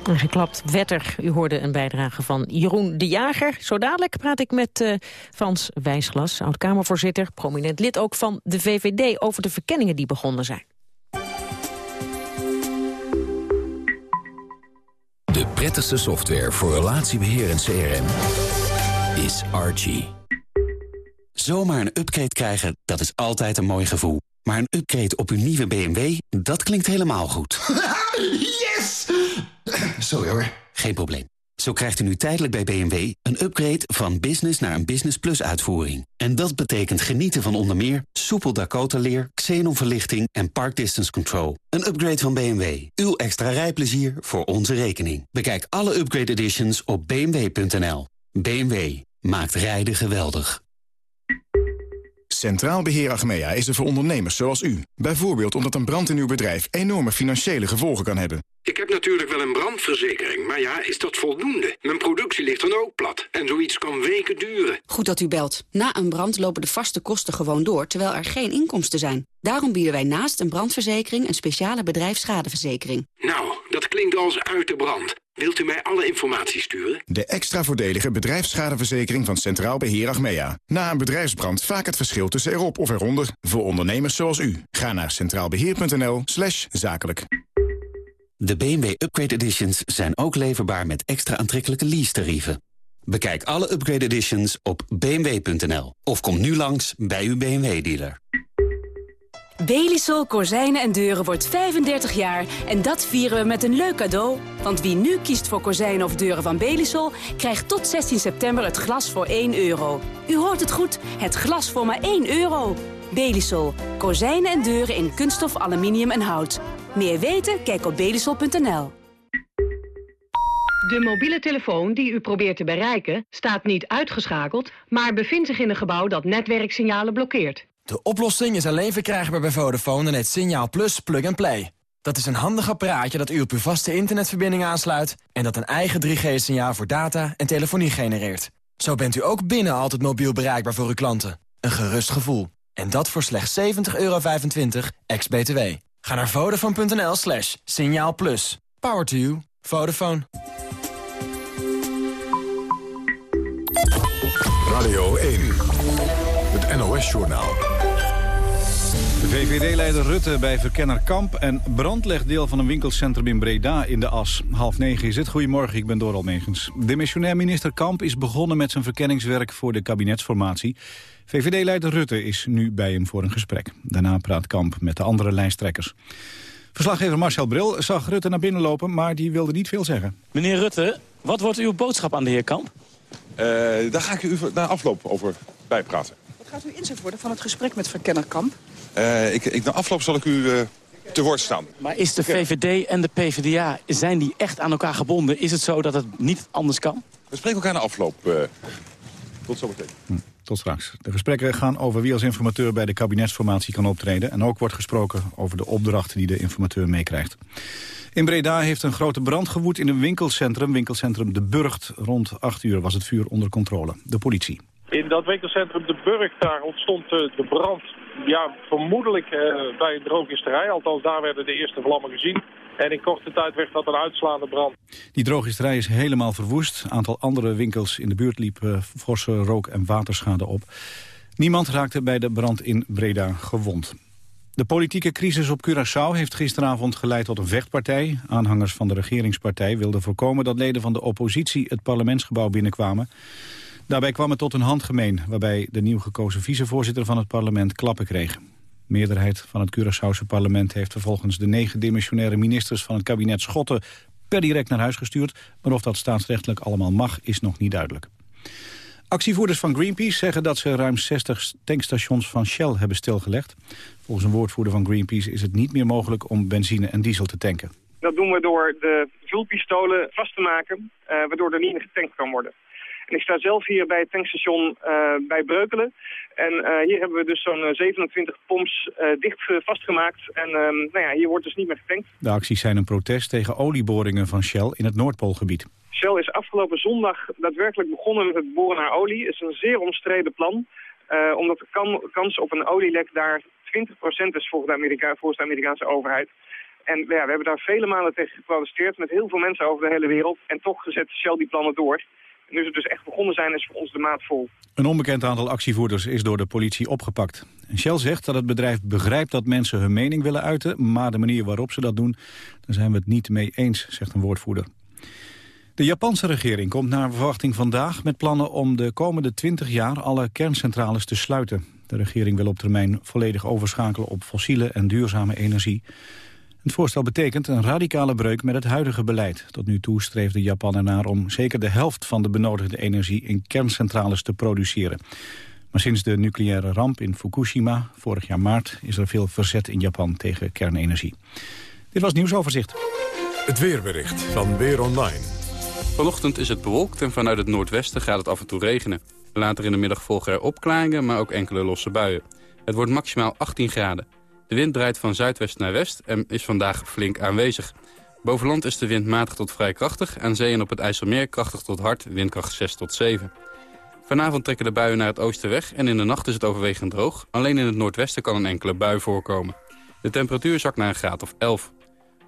En geklapt wetter. U hoorde een bijdrage van Jeroen de Jager. Zo dadelijk praat ik met uh, Frans Wijsglas, oud-Kamervoorzitter... prominent lid ook van de VVD... over de verkenningen die begonnen zijn. De prettigste software voor relatiebeheer en CRM is Archie. Zomaar een upgrade krijgen, dat is altijd een mooi gevoel. Maar een upgrade op uw nieuwe BMW, dat klinkt helemaal goed. yes! Sorry hoor. Geen probleem. Zo krijgt u nu tijdelijk bij BMW een upgrade van business naar een Business Plus uitvoering. En dat betekent genieten van onder meer soepel Dakota-leer, xenonverlichting en park distance control. Een upgrade van BMW. Uw extra rijplezier voor onze rekening. Bekijk alle upgrade editions op bmw.nl. BMW maakt rijden geweldig. Centraal Beheer Achmea is er voor ondernemers zoals u. Bijvoorbeeld omdat een brand in uw bedrijf enorme financiële gevolgen kan hebben. Ik heb natuurlijk wel een brandverzekering, maar ja, is dat voldoende? Mijn productie ligt dan ook plat en zoiets kan weken duren. Goed dat u belt. Na een brand lopen de vaste kosten gewoon door, terwijl er geen inkomsten zijn. Daarom bieden wij naast een brandverzekering een speciale bedrijfsschadeverzekering. Nou, dat klinkt als uit de brand. Wilt u mij alle informatie sturen? De extra voordelige bedrijfsschadeverzekering van Centraal Beheer Achmea. Na een bedrijfsbrand vaak het verschil tussen erop of eronder. Voor ondernemers zoals u. Ga naar centraalbeheer.nl slash zakelijk. De BMW Upgrade Editions zijn ook leverbaar met extra aantrekkelijke lease-tarieven. Bekijk alle Upgrade Editions op bmw.nl of kom nu langs bij uw BMW-dealer. Belisol Kozijnen en Deuren wordt 35 jaar en dat vieren we met een leuk cadeau. Want wie nu kiest voor kozijnen of deuren van Belisol... krijgt tot 16 september het glas voor 1 euro. U hoort het goed, het glas voor maar 1 euro. Belisol. Kozijnen en deuren in kunststof, aluminium en hout. Meer weten? Kijk op belisol.nl. De mobiele telefoon die u probeert te bereiken staat niet uitgeschakeld... maar bevindt zich in een gebouw dat netwerksignalen blokkeert. De oplossing is alleen verkrijgbaar bij Vodafone en het Signaal Plus Plug and Play. Dat is een handig apparaatje dat u op uw vaste internetverbinding aansluit... en dat een eigen 3G-signaal voor data en telefonie genereert. Zo bent u ook binnen altijd mobiel bereikbaar voor uw klanten. Een gerust gevoel. En dat voor slechts 70,25 euro ex-BTW. Ga naar vodafone.nl slash signaal plus. Power to you. Vodafone. Radio 1. Het NOS-journaal. De VVD-leider Rutte bij Verkenner Kamp en brand legt deel van een winkelcentrum in Breda in de as. Half negen is het. Goedemorgen, ik ben Doral Megens. Demissionair minister Kamp is begonnen met zijn verkenningswerk voor de kabinetsformatie. VVD-leider Rutte is nu bij hem voor een gesprek. Daarna praat Kamp met de andere lijsttrekkers. Verslaggever Marcel Bril zag Rutte naar binnen lopen, maar die wilde niet veel zeggen. Meneer Rutte, wat wordt uw boodschap aan de heer Kamp? Uh, daar ga ik u na afloop over bijpraten. Wat gaat uw inzet worden van het gesprek met Verkenner Kamp? Uh, ik, ik, na afloop zal ik u uh, te woord staan. Maar is de VVD en de PvdA, zijn die echt aan elkaar gebonden? Is het zo dat het niet anders kan? We spreken elkaar na afloop. tot zometeen. Hm. Straks. De gesprekken gaan over wie als informateur bij de kabinetsformatie kan optreden. En ook wordt gesproken over de opdrachten die de informateur meekrijgt. In Breda heeft een grote brand gewoed in een winkelcentrum. Winkelcentrum De Burgt. Rond 8 uur was het vuur onder controle. De politie. In dat winkelcentrum De Burgt, daar ontstond de brand ja, vermoedelijk uh, bij een drogisterij. Althans, daar werden de eerste vlammen gezien. En in korte tijd werd dat een uitslaande brand. Die drogisterij is helemaal verwoest. Een aantal andere winkels in de buurt liep uh, forse rook- en waterschade op. Niemand raakte bij de brand in Breda gewond. De politieke crisis op Curaçao heeft gisteravond geleid tot een vechtpartij. Aanhangers van de regeringspartij wilden voorkomen dat leden van de oppositie het parlementsgebouw binnenkwamen. Daarbij kwam het tot een handgemeen, waarbij de nieuw gekozen vicevoorzitter van het parlement klappen kreeg. De meerderheid van het Curaçaose parlement heeft vervolgens de negen dimissionaire ministers van het kabinet Schotten per direct naar huis gestuurd. Maar of dat staatsrechtelijk allemaal mag, is nog niet duidelijk. Actievoerders van Greenpeace zeggen dat ze ruim 60 tankstations van Shell hebben stilgelegd. Volgens een woordvoerder van Greenpeace is het niet meer mogelijk om benzine en diesel te tanken. Dat doen we door de vulpistolen vast te maken, uh, waardoor er niet meer getankt kan worden. En ik sta zelf hier bij het tankstation uh, bij Breukelen. En uh, hier hebben we dus zo'n 27 pomps dicht vastgemaakt. En nou ja, hier wordt dus niet meer getankt. De acties zijn een protest tegen olieboringen van Shell in het Noordpoolgebied. Shell is afgelopen zondag daadwerkelijk begonnen met het boren naar olie. Het is een zeer omstreden plan, omdat de kan, kans op een olielek daar 20% is volgens de, Amerika volgens de Amerikaanse overheid. En ja, we hebben daar vele malen tegen geprotesteerd met heel veel mensen over de hele wereld. En toch zet Shell die plannen door. Nu ze dus echt begonnen zijn, is voor ons de maat vol. Een onbekend aantal actievoerders is door de politie opgepakt. Shell zegt dat het bedrijf begrijpt dat mensen hun mening willen uiten... maar de manier waarop ze dat doen, daar zijn we het niet mee eens, zegt een woordvoerder. De Japanse regering komt naar verwachting vandaag met plannen om de komende 20 jaar alle kerncentrales te sluiten. De regering wil op termijn volledig overschakelen op fossiele en duurzame energie. Het voorstel betekent een radicale breuk met het huidige beleid. Tot nu toe streefde Japan ernaar om zeker de helft van de benodigde energie in kerncentrales te produceren. Maar sinds de nucleaire ramp in Fukushima vorig jaar maart is er veel verzet in Japan tegen kernenergie. Dit was nieuwsoverzicht. Het weerbericht van Weer Online. Vanochtend is het bewolkt en vanuit het noordwesten gaat het af en toe regenen. Later in de middag volgen er opklaringen, maar ook enkele losse buien. Het wordt maximaal 18 graden. De wind draait van zuidwest naar west en is vandaag flink aanwezig. Boven land is de wind matig tot vrij krachtig. Aan zee en op het IJsselmeer krachtig tot hard, windkracht 6 tot 7. Vanavond trekken de buien naar het oosten weg en in de nacht is het overwegend droog. Alleen in het noordwesten kan een enkele bui voorkomen. De temperatuur zakt naar een graad of 11.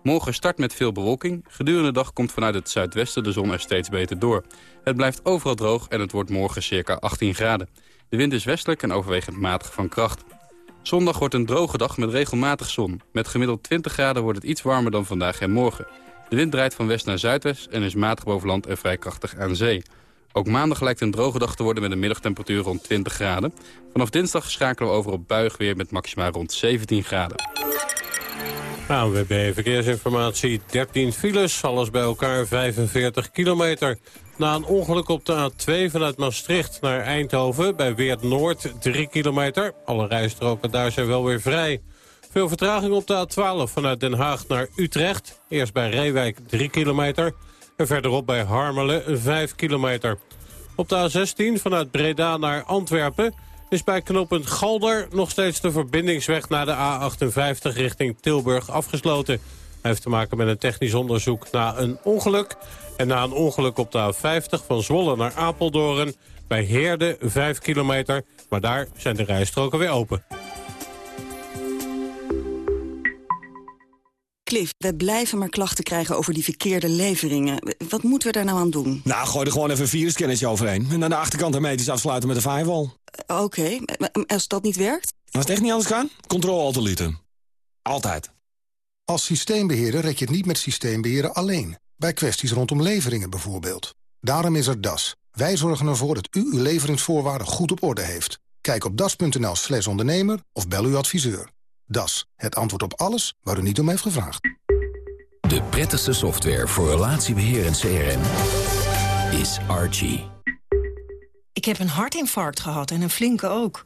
Morgen start met veel bewolking. Gedurende de dag komt vanuit het zuidwesten de zon er steeds beter door. Het blijft overal droog en het wordt morgen circa 18 graden. De wind is westelijk en overwegend matig van kracht. Zondag wordt een droge dag met regelmatig zon. Met gemiddeld 20 graden wordt het iets warmer dan vandaag en morgen. De wind draait van west naar zuidwest en is matig boven land en vrij krachtig aan zee. Ook maandag lijkt een droge dag te worden met een middagtemperatuur rond 20 graden. Vanaf dinsdag schakelen we over op buig weer met maxima rond 17 graden. ANWB Verkeersinformatie, 13 files, alles bij elkaar 45 kilometer. Na een ongeluk op de A2 vanuit Maastricht naar Eindhoven... bij Weert Noord, 3 kilometer. Alle rijstroken daar zijn wel weer vrij. Veel vertraging op de A12 vanuit Den Haag naar Utrecht. Eerst bij Reewijk 3 kilometer. En verderop bij Harmelen 5 kilometer. Op de A16 vanuit Breda naar Antwerpen is bij knooppunt Galder nog steeds de verbindingsweg naar de A58 richting Tilburg afgesloten. Hij heeft te maken met een technisch onderzoek na een ongeluk. En na een ongeluk op de A50 van Zwolle naar Apeldoorn bij Heerde 5 kilometer. Maar daar zijn de rijstroken weer open. Cliff, we blijven maar klachten krijgen over die verkeerde leveringen. Wat moeten we daar nou aan doen? Nou, gooi er gewoon even een virusscannetje overheen. En aan de achterkant hermetisch afsluiten met een firewall. Oké, als dat niet werkt? Als het echt niet anders kan, controle-alt-delete. Altijd. Als systeembeheerder red je het niet met systeembeheerder alleen. Bij kwesties rondom leveringen bijvoorbeeld. Daarom is er DAS. Wij zorgen ervoor dat u uw leveringsvoorwaarden goed op orde heeft. Kijk op das.nl slash ondernemer of bel uw adviseur. DAS, het antwoord op alles waar u niet om heeft gevraagd. De prettigste software voor relatiebeheer en CRM is Archie. Ik heb een hartinfarct gehad en een flinke ook.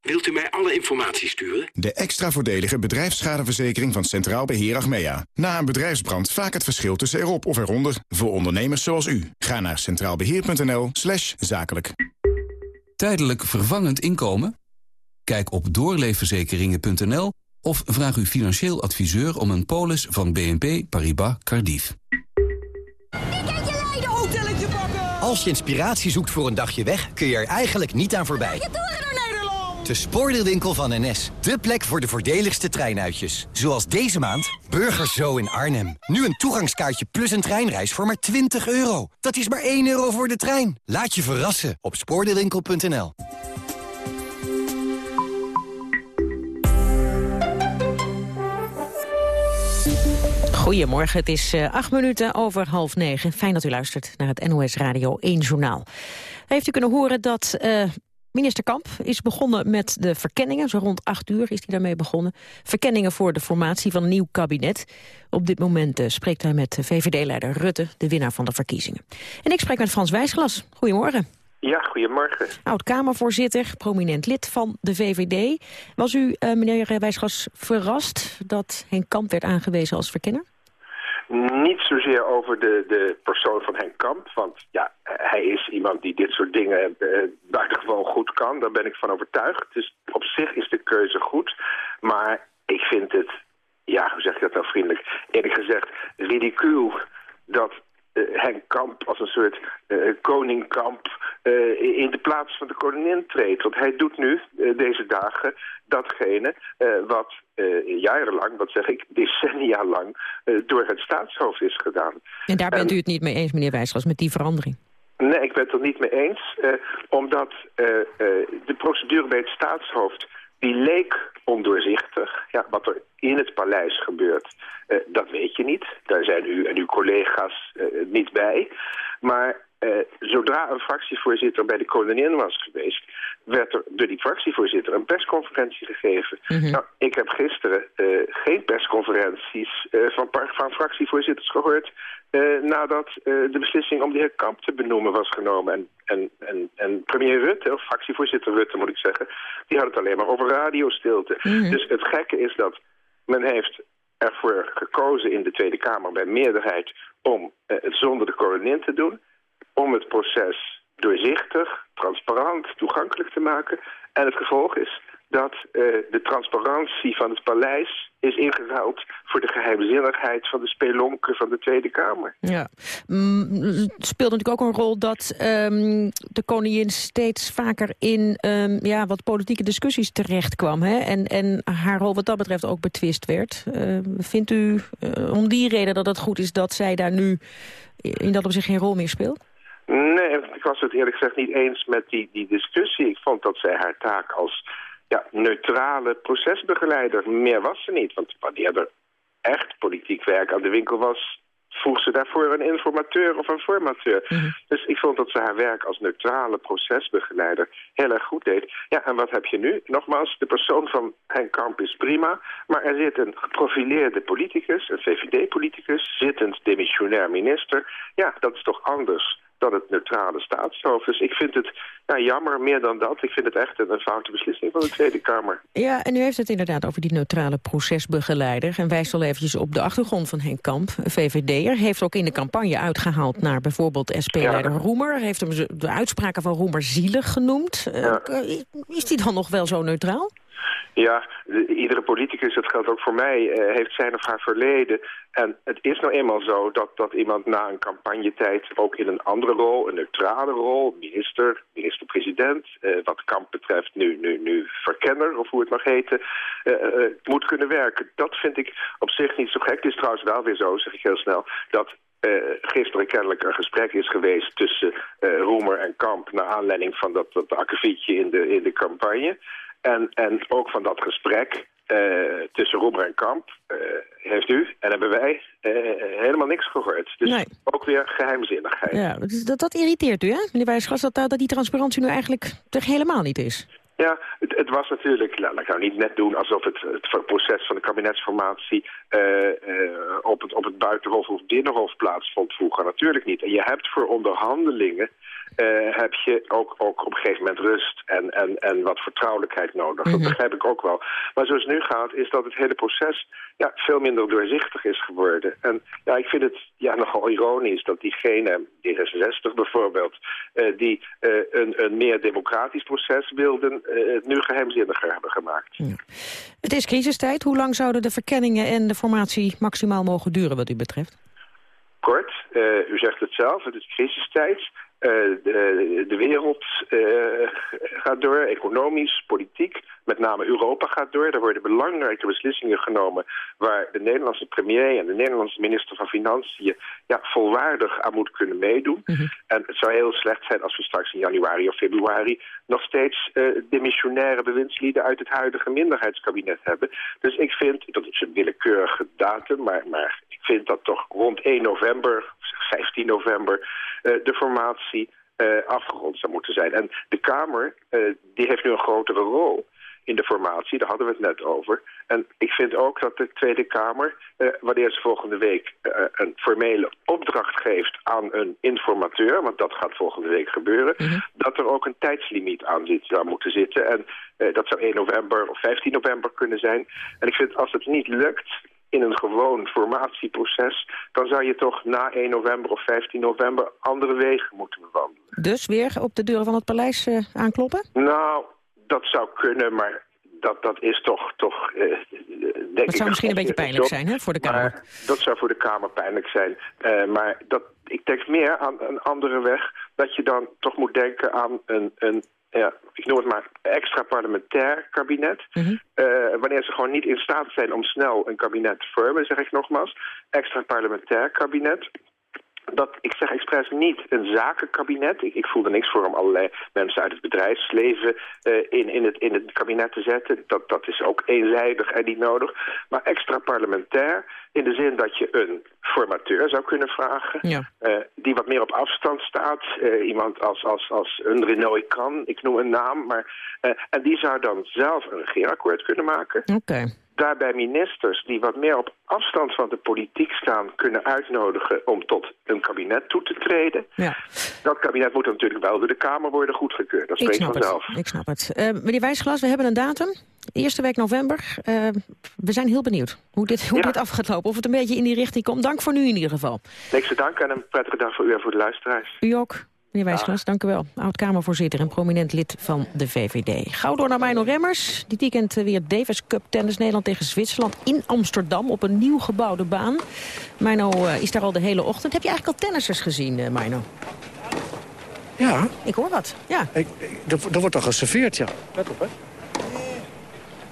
Wilt u mij alle informatie sturen? De extra voordelige bedrijfsschadeverzekering van Centraal Beheer Achmea. Na een bedrijfsbrand vaak het verschil tussen erop of eronder. Voor ondernemers zoals u. Ga naar centraalbeheer.nl slash zakelijk. Tijdelijk vervangend inkomen? Kijk op doorleefverzekeringen.nl of vraag uw financieel adviseur om een polis van BNP Paribas Cardiff. Als je inspiratie zoekt voor een dagje weg, kun je er eigenlijk niet aan voorbij. De spoordeelwinkel van NS. De plek voor de voordeligste treinuitjes. Zoals deze maand Burgers Zo in Arnhem. Nu een toegangskaartje plus een treinreis voor maar 20 euro. Dat is maar 1 euro voor de trein. Laat je verrassen op spoordeelwinkel.nl. Goedemorgen, het is uh, acht minuten over half negen. Fijn dat u luistert naar het NOS Radio 1 Journaal. Heeft u kunnen horen dat uh, Minister Kamp is begonnen met de verkenningen. Zo rond acht uur is hij daarmee begonnen. Verkenningen voor de formatie van een nieuw kabinet. Op dit moment uh, spreekt hij met VVD-leider Rutte, de winnaar van de verkiezingen. En ik spreek met Frans Wijsglas. Goedemorgen. Ja, goedemorgen. Oud-Kamervoorzitter, prominent lid van de VVD. Was u, uh, meneer Wijsglas, verrast dat Henk Kamp werd aangewezen als verkenner? Niet zozeer over de, de persoon van Henk Kamp, want ja, hij is iemand die dit soort dingen uh, buitengewoon goed kan. Daar ben ik van overtuigd. Dus op zich is de keuze goed. Maar ik vind het, ja, hoe zeg ik dat nou vriendelijk, eerlijk gezegd, ridicuul dat Henk Kamp als een soort uh, koningkamp eh, in de plaats van de koningin treedt. Want hij doet nu eh, deze dagen datgene eh, wat jarenlang, wat zeg ik, decennia lang door het staatshoofd is gedaan. En daar bent u het niet mee eens, meneer Wijsglas, met die verandering? Nee, ik ben het er niet mee eens. omdat de procedure bij het staatshoofd die leek ondoorzichtig. Ja, wat er in het paleis gebeurt, dat weet je niet. Daar zijn u en uw collega's niet bij. Maar uh, zodra een fractievoorzitter bij de koningin was geweest... werd er door die fractievoorzitter een persconferentie gegeven. Mhm. Nou, ik heb gisteren uh, geen persconferenties uh, van, van fractievoorzitters gehoord... nadat de beslissing om de heer Kamp te benoemen was genomen. En, en, en, en premier Rutte, of fractievoorzitter Rutte moet ik zeggen... die had het alleen maar over radiostilte. Mm Dus het gekke is dat men heeft ervoor gekozen in de Tweede Kamer bij meerderheid... om het zonder de koningin te doen om het proces doorzichtig, transparant, toegankelijk te maken. En het gevolg is dat uh, de transparantie van het paleis is ingeruild voor de geheimzinnigheid van de spelonken van de Tweede Kamer. Ja, mm, speelt natuurlijk ook een rol dat um, de koningin steeds vaker in um, ja, wat politieke discussies terecht kwam. Hè? En, en haar rol wat dat betreft ook betwist werd. Uh, vindt u uh, om die reden dat het goed is dat zij daar nu in dat op zich geen rol meer speelt? Nee, ik was het eerlijk gezegd niet eens met die, die discussie. Ik vond dat zij haar taak als ja, neutrale procesbegeleider, meer was ze niet. Want wanneer er echt politiek werk aan de winkel was, vroeg ze daarvoor een informateur of een formateur. Mhm. Dus ik vond dat ze haar werk als neutrale procesbegeleider heel erg goed deed. Ja, en wat heb je nu? Nogmaals, de persoon van Henk Kamp is prima, maar er zit een geprofileerde politicus, een VVD-politicus, zittend demissionair minister. Ja, dat is toch anders dan het neutrale staatshoofd. Dus ik vind het ja, jammer, meer dan dat. Ik vind het echt een, foute beslissing van de Tweede Kamer. Ja, en u heeft het inderdaad over die neutrale procesbegeleider. En wijst al eventjes op de achtergrond van Henk Kamp, VVD'er. Heeft ook in de campagne uitgehaald naar bijvoorbeeld SP-leider Roemer. Heeft hem de uitspraken van Roemer zielig genoemd. Eh, is die dan nog wel zo neutraal? Ja, iedere politicus, dat geldt ook voor mij, eh, heeft zijn of haar verleden. En het is nou eenmaal zo dat, dat iemand na een campagnetijd ook in een andere rol, een neutrale rol, minister, minister-president, eh, wat kamp betreft nu, nu, nu verkenner, of hoe het mag heten, uh, moet kunnen werken. Dat vind ik op zich niet zo gek. Het is trouwens wel weer zo, zeg ik heel snel, dat gisteren kennelijk een gesprek is geweest tussen Roemer en Kamp... naar aanleiding van dat, dat akkefietje in de, in de campagne. En, en ook van dat gesprek uh, tussen Roemer en Kamp uh, heeft u en hebben wij uh, helemaal niks gehoord. Dus nee. ook weer geheimzinnigheid. Ja, dat, dat irriteert u, hè, meneer Wijsgas, dat, dat die transparantie nu eigenlijk er helemaal niet is? Ja, het, het, was natuurlijk, nou, ik nou niet net doen alsof het, het proces van de kabinetsformatie uh, uh, op, het, op het buitenhof of binnenhof plaatsvond vroeger. Natuurlijk niet. En je hebt voor onderhandelingen uh, heb je ook, ook op een gegeven moment rust en, en, en wat vertrouwelijkheid nodig. Dat mhm. begrijp ik ook wel. Maar zoals het nu gaat, is dat het hele proces ja, veel minder doorzichtig is geworden. En ja, ik vind het ja, nogal ironisch dat diegene, D66 bijvoorbeeld, uh, die uh, een, een meer democratisch proces wilden, het nu geheimzinniger hebben gemaakt. Ja. Het is crisistijd. Hoe lang zouden de verkenningen en de formatie maximaal mogen duren wat u betreft? Kort, u zegt het zelf, het is crisistijd. Uh, de, de, wereld uh, gaat door, economisch, politiek, met name Europa gaat door. Er worden belangrijke beslissingen genomen waar de Nederlandse premier en de Nederlandse minister van Financiën ja, volwaardig aan moet kunnen meedoen. Mhm. En het zou heel slecht zijn als we straks in januari of februari nog steeds uh, demissionaire bewindslieden uit het huidige minderheidskabinet hebben. Dus ik vind, dat is een willekeurige datum, maar, maar ik vind dat toch rond 1 november, 15 november, de formatie uh, afgerond zou moeten zijn. En de Kamer, uh, die heeft nu een grotere rol in de formatie. Daar hadden we het net over. En ik vind ook dat de Tweede Kamer, wanneer ze volgende week een formele opdracht geeft aan een informateur, want dat gaat volgende week gebeuren, mhm. dat er ook een tijdslimiet aan zit, zou moeten zitten. En dat zou 1 november of 15 november kunnen zijn. En ik vind als het niet lukt, in een gewoon formatieproces... dan zou je toch na 1 november of 15 november andere wegen moeten bewandelen. Dus weer op de deuren van het paleis uh, aankloppen? Nou, dat zou kunnen, maar dat, dat is toch, toch uh, denk Dat zou misschien een beetje pijnlijk zijn hè, voor de Kamer. Maar dat zou voor de Kamer pijnlijk zijn. Uh, maar dat, ik denk meer aan een andere weg. Dat je dan toch moet denken aan een, een ja, ik noem het maar extra parlementair kabinet. Mm -hmm. uh, wanneer ze gewoon niet in staat zijn om snel een kabinet te vormen, zeg ik nogmaals. Extra parlementair kabinet dat, ik zeg expres niet een zakenkabinet. Ik, ik voel er niks voor om allerlei mensen uit het bedrijfsleven uh, in, in, het, in het kabinet te zetten. Dat, dat is ook eenzijdig en niet nodig. Maar extra parlementair in de zin dat je een formateur zou kunnen vragen... Ja. Uh, die wat meer op afstand staat. Uh, iemand als, als, als een kan, ik noem een naam. Maar, en die zou dan zelf een regeerakkoord kunnen maken. Oké. Okay daarbij ministers die wat meer op afstand van de politiek staan... kunnen uitnodigen om tot een kabinet toe te treden. Ja. Dat kabinet moet natuurlijk wel door de Kamer worden goedgekeurd. Dat spreekt vanzelf. Het. Ik snap het. Uh, meneer Wijsglas, we hebben een datum. Eerste week november. Uh, we zijn heel benieuwd hoe, dit, hoe Ja. dit af gaat lopen. Of het een beetje in die richting komt. Dank voor nu in ieder geval. Niks te danken en een prettige dag voor u en voor de luisteraars. U ook. Meneer Wijsglas, dank u wel. Oud-Kamervoorzitter en prominent lid van de VVD. Gauw door naar Mino Remmers. Dit weekend eh, weer Davis Cup tennis Nederland tegen Zwitserland in Amsterdam op een nieuw gebouwde baan. Mino uh, is daar al de hele ochtend. Heb je eigenlijk al tennissers gezien, uh, Mino? Ja. Ik hoor wat, ja. Ik, ik, er, er wordt al geserveerd, ja. Let op, hè.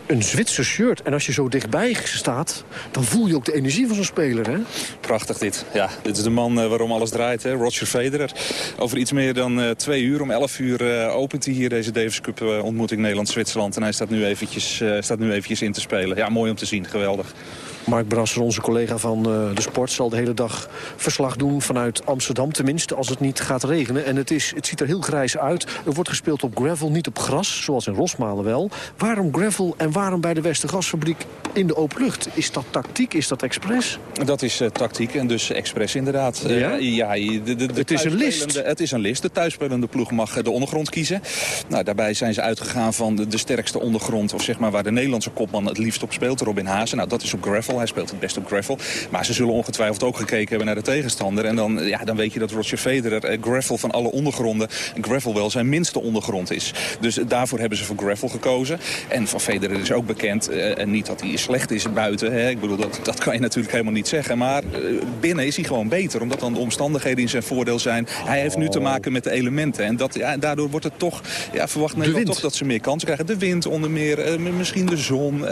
Een Zwitser shirt. En als je zo dichtbij staat, dan voel je ook de energie van zo'n speler, hè? Prachtig dit. Ja, dit is de man uh, waarom alles draait, hè? Roger Federer. Over iets meer dan uh, twee uur, om elf uur uh, opent hij hier deze Davis Cup ontmoeting Nederland-Zwitserland. En hij staat nu, eventjes, staat nu eventjes in te spelen. Ja, mooi om te zien. Geweldig. Mark Brasser, onze collega van uh, de sport, zal de hele dag verslag doen vanuit Amsterdam. Tenminste, als het niet gaat regenen. En het, is, het ziet er heel grijs uit. Er wordt gespeeld op gravel, niet op gras, zoals in Rosmalen wel. Waarom gravel en waarom bij de Westergasfabriek in de open lucht? Is dat tactiek? Is dat expres? Dat is uh, tactiek en dus expres inderdaad. Ja? Uh, ja de, de, de het is een list. Het is een list. De thuisspelende ploeg mag de ondergrond kiezen. Nou, daarbij zijn ze uitgegaan van de, de sterkste ondergrond... of zeg maar waar de Nederlandse kopman het liefst op speelt, Robin Hazen. Nou, dat is op gravel. Hij speelt het best op gravel. Maar ze zullen ongetwijfeld ook gekeken hebben naar de tegenstander. En dan, ja, dan weet je dat Roger Federer eh, gravel van alle ondergronden... gravel wel zijn minste ondergrond is. Dus daarvoor hebben ze voor gravel gekozen. En van Federer is ook bekend, uh, niet dat hij slecht is buiten. Hè. Ik bedoel, dat, dat kan je natuurlijk helemaal niet zeggen. Maar uh, binnen is hij gewoon beter. Omdat dan de omstandigheden in zijn voordeel zijn. Hij heeft nu te maken met de elementen. En dat, ja, daardoor wordt het toch, ja, verwacht Nederland toch dat ze meer kansen krijgen. De wind onder meer, misschien de zon.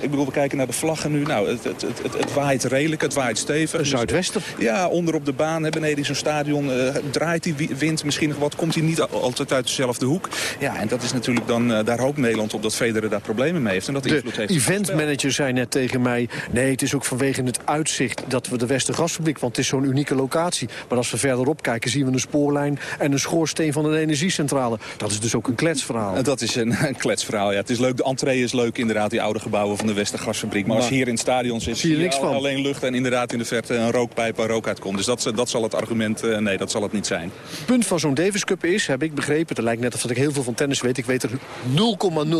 ik bedoel, we kijken naar de vlaggen nu. Nou, het, het, het, het, het waait redelijk, het waait stevig. Een zuidwester? Dus, ja, onder op de baan, hè, beneden in zo'n stadion, uh, draait die wind misschien nog wat. Komt hij niet altijd uit dezelfde hoek. Ja, en dat is natuurlijk dan, uh, daar hoopt Nederland op dat Federer daar problemen mee heeft. En dat de invloed heeft. eventmanager zei net tegen mij, nee, het is ook vanwege het uitzicht dat we de Westergasfabriek, want het is zo'n unieke locatie. Maar als we verderop kijken, zien we een spoorlijn en een schoorsteen van een energiecentrale. Dat is dus ook een kletsverhaal. Dat is een, een kletsverhaal, ja. Het is leuk, de entree is leuk inderdaad, die oude gebouwen van de Westergasfabriek. Maar, maar als je hier in het stadion zie je niks van. alleen lucht en inderdaad in de verte een rookpijp waar rook uitkomt. Dus dat, dat zal het argument, uh, nee, dat zal het niet zijn. Het punt van zo'n Davis Cup is, heb ik begrepen, het lijkt net alsof ik heel veel van tennis weet, ik weet er 0,0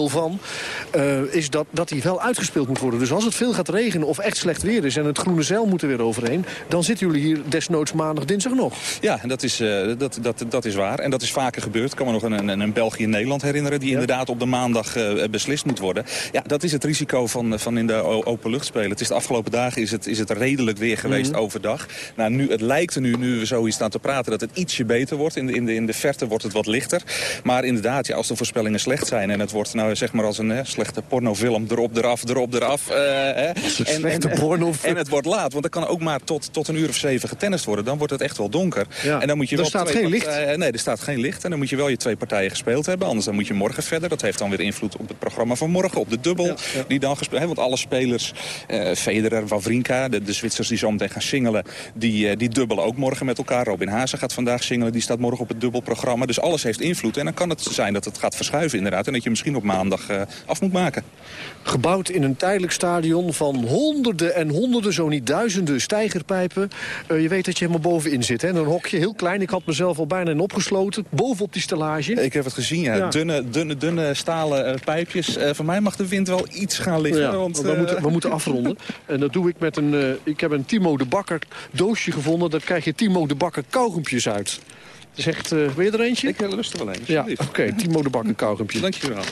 van, uh, is dat, dat die wel uitgespeeld moet worden. Dus als het veel gaat regenen of echt slecht weer is en het groene zeil moet er weer overheen, dan zitten jullie hier desnoods maandag, dinsdag nog. Ja, dat is, uh, dat, dat, dat is waar. En dat is vaker gebeurd. Ik kan me nog een, een, een België-Nederland herinneren die ja. inderdaad op de maandag beslist moet worden. Ja, dat is het risico van, van in de open lucht spelen. Is de afgelopen dagen is het, is het redelijk weer geweest mm -hmm. overdag. Nou, nu, het lijkt er nu, nu we zo hier staan te praten, dat het ietsje beter wordt. In de, in de, in de verte wordt het wat lichter. Maar inderdaad, ja, als de voorspellingen slecht zijn en het wordt nou zeg maar als een hè, slechte pornofilm erop, eraf, erop, eraf. Uh, hè, en, en, het wordt laat, want dan kan ook maar tot, tot een uur of zeven getennist worden. Dan wordt het echt wel donker. Ja, en dan moet je er wel staat geen licht. Uh, nee, er staat geen licht. En dan moet je wel je twee partijen gespeeld hebben. Anders dan moet je morgen verder. Dat heeft dan weer invloed op het programma van morgen. Op de dubbel ja, ja. die dan gespeeld Want alle spelers, uh, Federer, Wawrinka, de, de Zwitsers die zo meteen gaan singelen... Die, uh, die dubbelen ook morgen met elkaar. Robin Hazen gaat vandaag singelen. Die staat morgen op het dubbelprogramma. Dus alles heeft invloed. En dan kan het zijn dat het gaat verschuiven inderdaad. En dat je misschien op maandag uh, af moet maken. Gebouwd in een tijdelijk stadion van honderden en honderden, zo niet duizenden stijgerpijpen. Uh, je weet dat je helemaal bovenin zit. Hè? Een hokje, heel klein. Ik had mezelf al bijna in opgesloten. Bovenop die stellage. Ik heb het gezien, ja. ja. Dunne, dunne, dunne stalen uh, pijpjes. Uh, voor mij mag de wind wel iets gaan liggen. Ja, want, we, moeten, we moeten afronden. en dat doe ik met een... Uh, ik heb een Timo de Bakker doosje gevonden. Daar krijg je Timo de Bakker kauwgompjes uit. Zegt, uh, wil je er eentje? Ik lust er wel een. Ja, oké. Okay, Timo de Bakker kauwgompje. Dankjewel.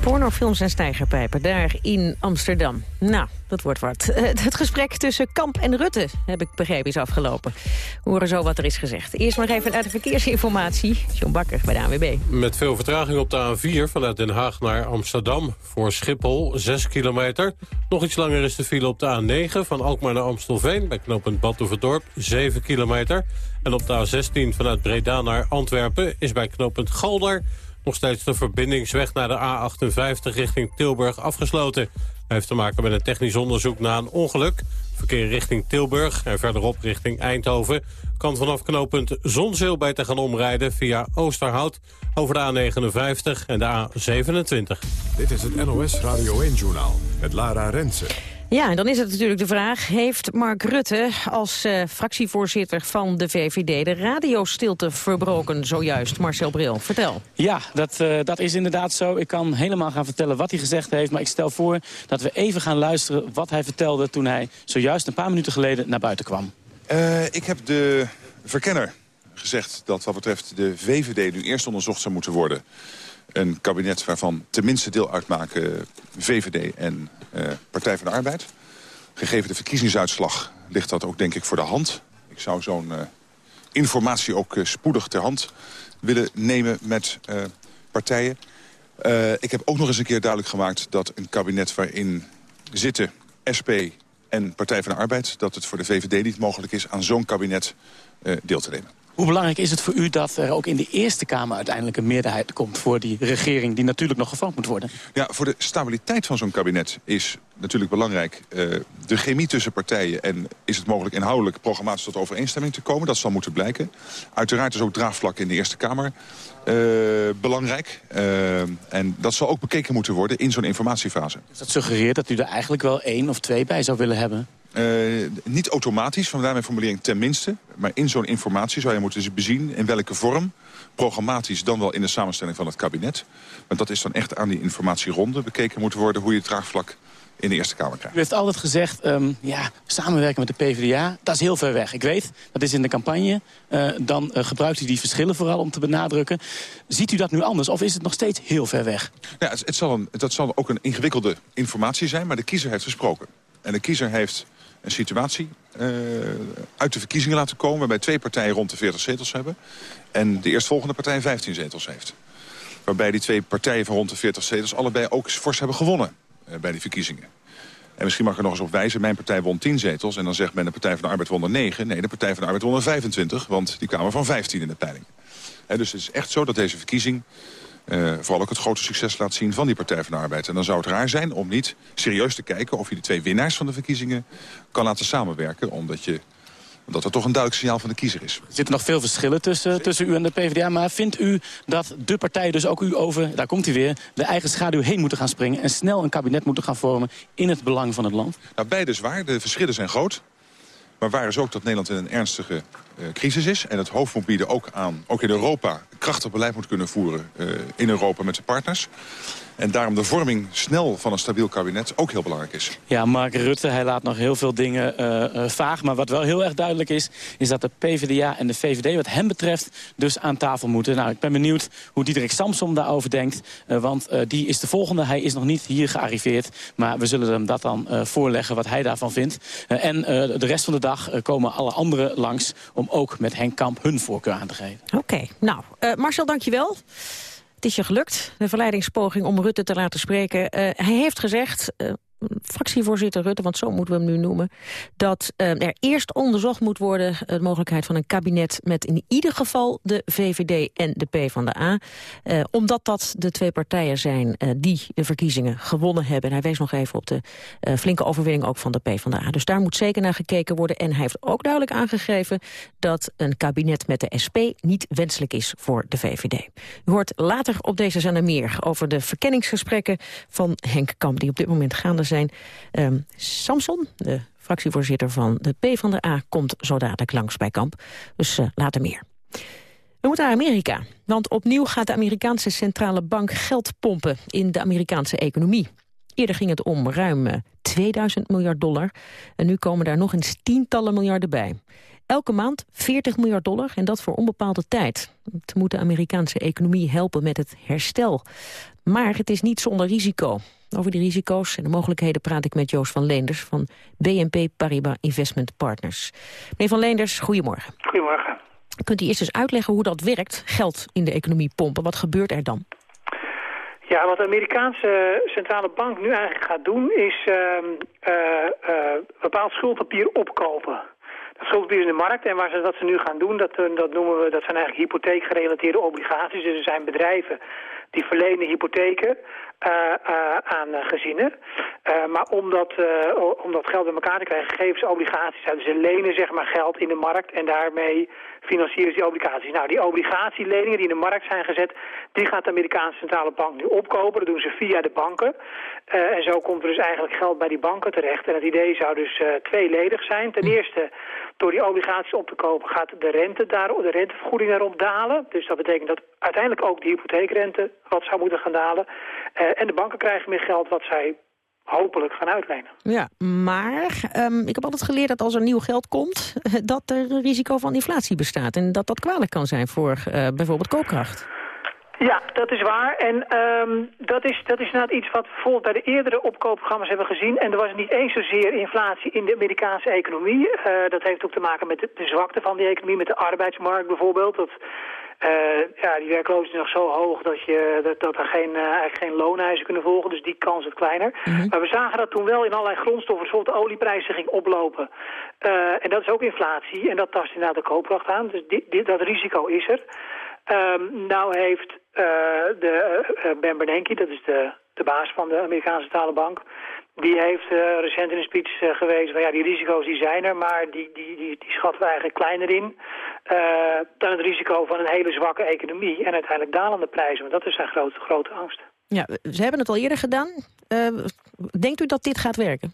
Pornofilms en stijgerpijpen, daar in Amsterdam. Nou, dat wordt wat. Het gesprek tussen Kamp en Rutte, heb ik begrepen, is afgelopen. We horen zo wat er is gezegd. Eerst maar even uit de verkeersinformatie. John Bakker bij de ANWB. Met veel vertraging op de A4 vanuit Den Haag naar Amsterdam. Voor Schiphol 6 kilometer. Nog iets langer is de file op de A9 van Alkmaar naar Amstelveen... bij knooppunt Badhoevedorp 7 kilometer. En op de A16 vanuit Breda naar Antwerpen is bij knooppunt Galder... nog steeds de verbindingsweg naar de A58 richting Tilburg afgesloten. Hij heeft te maken met een technisch onderzoek na een ongeluk. Verkeer richting Tilburg en verderop richting Eindhoven... kan vanaf knooppunt Zonzeel beter gaan omrijden via Oosterhout... over de A59 en de A27. Dit is het NOS Radio 1-journaal met Lara Rensen. Ja, en dan is het natuurlijk de vraag... heeft Mark Rutte als eh, fractievoorzitter van de VVD... de radiostilte verbroken zojuist? Marcel Bril, vertel. Ja, dat, eh, dat is inderdaad zo. Ik kan helemaal gaan vertellen wat hij gezegd heeft... maar ik stel voor dat we even gaan luisteren wat hij vertelde... toen hij zojuist een paar minuten geleden naar buiten kwam. Eh, ik heb de verkenner gezegd dat wat betreft de VVD nu eerst onderzocht zou moeten worden. Een kabinet waarvan tenminste deel uitmaken VVD en eh, Partij van de Arbeid. Gegeven de verkiezingsuitslag ligt dat ook denk ik voor de hand. Ik zou zo'n eh, informatie ook eh, spoedig ter hand willen nemen met partijen. Ik heb ook nog eens een keer duidelijk gemaakt dat een kabinet waarin zitten SP en Partij van de Arbeid... dat het voor de VVD niet mogelijk is aan zo'n kabinet deel te nemen. Hoe belangrijk is het voor u dat er ook in de Eerste Kamer... uiteindelijk een meerderheid komt voor die regering... die natuurlijk nog gevormd moet worden? Ja, voor de stabiliteit van zo'n kabinet is natuurlijk belangrijk... eh, de chemie tussen partijen en is het mogelijk inhoudelijk... programmatisch tot overeenstemming te komen. Dat zal moeten blijken. Uiteraard is ook draagvlak in de Eerste Kamer eh, belangrijk. Eh, en dat zal ook bekeken moeten worden in zo'n informatiefase. Dus dat suggereert dat u er eigenlijk wel één of twee bij zou willen hebben? Niet automatisch, vandaar mijn formulering tenminste. Maar in zo'n informatie zou je moeten bezien in welke vorm. Programmatisch dan wel in de samenstelling van het kabinet. Want dat is dan echt aan die informatieronde bekeken moeten worden... hoe je het draagvlak in de Eerste Kamer krijgt. U heeft altijd gezegd, ehm, ja, samenwerken met de PvdA, dat is heel ver weg. Ik weet, dat is in de campagne. Eh, dan eh, gebruikt u die verschillen vooral om te benadrukken. Ziet u dat nu anders of is het nog steeds heel ver weg? Ja, het, het zal een, dat zal ook een ingewikkelde informatie zijn, maar de kiezer heeft gesproken. En de kiezer heeft een situatie eh, uit de verkiezingen laten komen... waarbij twee partijen rond de 40 zetels hebben... en de eerstvolgende partij 15 zetels heeft. Waarbij die twee partijen van rond de 40 zetels... allebei ook fors hebben gewonnen bij die verkiezingen. En misschien mag ik er nog eens op wijzen, mijn partij won 10 zetels... en dan zegt men de Partij van de Arbeid won er 9. Nee, de Partij van de Arbeid won er 25, want die kwamen van 15 in de peiling. Dus het is echt zo dat deze verkiezing eh, vooral ook het grote succes laat zien van die Partij van de Arbeid. En dan zou het raar zijn om niet serieus te kijken... of je de twee winnaars van de verkiezingen kan laten samenwerken... omdat, je, omdat er toch een duidelijk signaal van de kiezer is. Er zitten nog veel verschillen tussen, tussen u en de PvdA. Maar vindt u dat de partijen, dus ook u over, daar komt hij weer... de eigen schaduw heen moeten gaan springen... en snel een kabinet moeten gaan vormen in het belang van het land? Nou, beide is waar. De verschillen zijn groot. Maar waar is ook dat Nederland in een ernstige eh, crisis is... en het hoofd moet bieden ook aan, ook in Europa... krachtig beleid moet kunnen voeren eh, in Europa met zijn partners. En daarom de vorming snel van een stabiel kabinet ook heel belangrijk is. Ja, Mark Rutte, hij laat nog heel veel dingen eh, eh, vaag. Maar wat wel heel erg duidelijk is, is dat de PvdA en de VVD... wat hem betreft dus aan tafel moeten. Nou, ik ben benieuwd hoe Diederik Samsom daarover denkt. eh, want eh, die is de volgende. Hij is nog niet hier gearriveerd. Maar we zullen hem dat dan eh, voorleggen wat hij daarvan vindt. En eh, de rest van de dag komen alle anderen langs... om ook met Henk Kamp hun voorkeur aan te geven. Oké, nou, eh, Marcel, dankjewel. Het is je gelukt, de verleidingspoging om Rutte te laten spreken. Eh, hij heeft gezegd, eh, fractievoorzitter Rutte, want zo moeten we hem nu noemen... dat eh, er eerst onderzocht moet worden de mogelijkheid van een kabinet... met in ieder geval de VVD en de PvdA. Eh, omdat dat de twee partijen zijn eh, die de verkiezingen gewonnen hebben. En hij wees nog even op de eh, flinke overwinning ook van de PvdA. Dus daar moet zeker naar gekeken worden. En hij heeft ook duidelijk aangegeven dat een kabinet met de SP... niet wenselijk is voor de VVD. U hoort later op deze zender meer over de verkenningsgesprekken van Henk Kamp... die op dit moment gaande zijn. Ehm, Samson, de fractievoorzitter van de PvdA, komt zo dadelijk langs bij Kamp. Dus eh, later meer. We moeten naar Amerika, want opnieuw gaat de Amerikaanse centrale bank geld pompen in de Amerikaanse economie. Eerder ging het om ruim eh, 2000 miljard dollar en nu komen daar nog eens tientallen miljarden bij. Elke maand 40 miljard dollar en dat voor onbepaalde tijd. Het moet de Amerikaanse economie helpen met het herstel. Maar het is niet zonder risico. Over die risico's en de mogelijkheden praat ik met Joost van Leenders... van BNP Paribas Investment Partners. Meneer van Leenders, goedemorgen. Goedemorgen. Kunt u eerst eens uitleggen hoe dat werkt, geld in de economie pompen? Wat gebeurt er dan? Ja, wat de Amerikaanse centrale bank nu eigenlijk gaat doen... is uh, uh, bepaald schuldpapier opkopen. Dat schuldpapier is in de markt en waar ze, wat ze nu gaan doen... Dat, dat, noemen we, dat zijn eigenlijk hypotheekgerelateerde obligaties. Dus er zijn bedrijven die verlenen hypotheken aan gezinnen. Uh, maar om dat, geld bij elkaar te krijgen, geven ze obligaties uit. Dus ze lenen zeg maar geld in de markt en daarmee financieren ze die obligaties. Nou, die obligatieleningen die in de markt zijn gezet, die gaat de Amerikaanse centrale bank nu opkopen. Dat doen ze via de banken. en zo komt er dus eigenlijk geld bij die banken terecht. En het idee zou dus tweeledig zijn. Ten eerste, door die obligaties op te kopen gaat de rente daar, de rentevergoeding daarop dalen. Dus dat betekent dat uiteindelijk ook de hypotheekrente wat zou moeten gaan dalen. Uh, en de banken krijgen meer geld wat zij hopelijk gaan uitlenen. Ja, maar um, ik heb altijd geleerd dat als er nieuw geld komt... dat er een risico van inflatie bestaat. En dat dat kwalijk kan zijn voor uh, bijvoorbeeld koopkracht. Ja, dat is waar. En um, dat, is, dat is inderdaad iets wat we bijvoorbeeld bij de eerdere opkoopprogramma's hebben gezien. En er was niet eens zozeer inflatie in de Amerikaanse economie. Uh, dat heeft ook te maken met de, de zwakte van die economie, met de arbeidsmarkt bijvoorbeeld. Dat ja, die werkloosheid is nog zo hoog dat, je, dat, dat er geen, uh, eigenlijk geen loonhuizen kunnen volgen. Dus die kans is kleiner. Mm -hmm. Maar we zagen dat toen wel in allerlei grondstoffen, bijvoorbeeld de olieprijzen ging oplopen. Uh, en dat is ook inflatie. En dat tast inderdaad de koopkracht aan. Dus die, die, dat risico is er. Um, nou heeft de, Ben Bernanke, dat is de, de baas van de Amerikaanse Talenbank... Die heeft uh, recent in een speech uh, gewezen van ja, die risico's die zijn er, maar die, die, die, die schatten we eigenlijk kleiner in uh, dan het risico van een hele zwakke economie en uiteindelijk dalende prijzen. Want dat is zijn grote, grote angst. Ja, ze hebben het al eerder gedaan. denkt u dat dit gaat werken?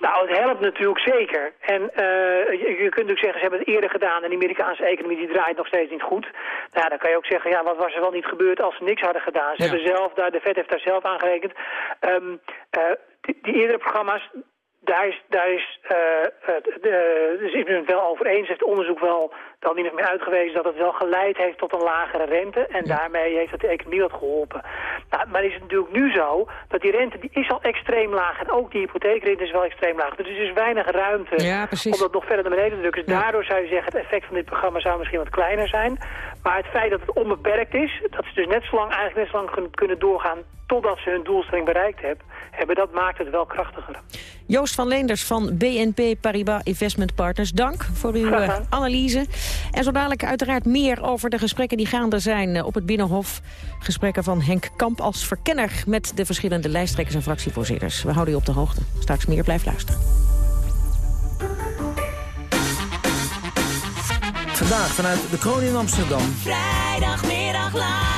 Nou, het helpt natuurlijk zeker. En uh, je, je, kunt natuurlijk zeggen, ze hebben het eerder gedaan... en de Amerikaanse economie die draait nog steeds niet goed. Nou, dan kan je ook zeggen, ja, wat was er wel niet gebeurd als ze niks hadden gedaan? Ze ja. hebben zelf, daar, de Fed heeft daar zelf aangerekend. Um, uh, die, die eerdere programma's, daar is, daar is uh, de, dus ben het wel over eens, heeft onderzoek wel dan niet meer uitgewezen dat het wel geleid heeft tot een lagere rente. En ja. daarmee heeft het de economie wat geholpen. Nou, maar is het natuurlijk nu zo dat die rente die is al extreem laag. En ook die hypotheekrente is wel extreem laag. Dus er is weinig ruimte ja, om dat nog verder naar beneden te drukken. Dus ja. daardoor zou je zeggen, het effect van dit programma zou misschien wat kleiner zijn. Maar het feit dat het onbeperkt is, dat ze dus net zo lang, eigenlijk net zo lang kunnen doorgaan totdat ze hun doelstelling bereikt hebben, hebben, dat maakt het wel krachtiger. Joost van Leenders van BNP Paribas Investment Partners, dank voor uw uh, analyse. En zo dadelijk uiteraard meer over de gesprekken die gaande zijn op het Binnenhof. Gesprekken van Henk Kamp als verkenner met de verschillende lijsttrekkers en fractievoorzitters. We houden u op de hoogte. Straks meer, blijf luisteren. Vandaag vanuit de Kroon in Amsterdam. Vrijdagmiddag live.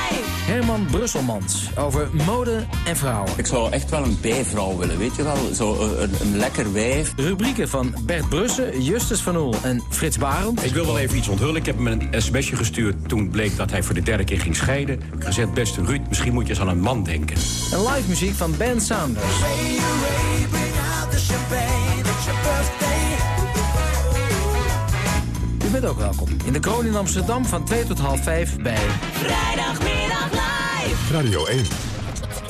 Herman Brusselmans over mode en vrouwen. Ik zou echt wel een bijvrouw willen, weet je wel? Zo een, een lekker wijf. Rubrieken van Bert Brussen, Justus van Oel en Frits Barend. Ik wil wel even iets onthullen. Ik heb hem een sms'je gestuurd toen bleek dat hij voor de derde keer ging scheiden. Ik heb gezegd, beste Ruud, misschien moet je eens aan een man denken. En live muziek van Ben Saunders. Bent ook welkom in de Kroon in Amsterdam van 2 tot half 5 bij... Vrijdagmiddag live. Radio 1.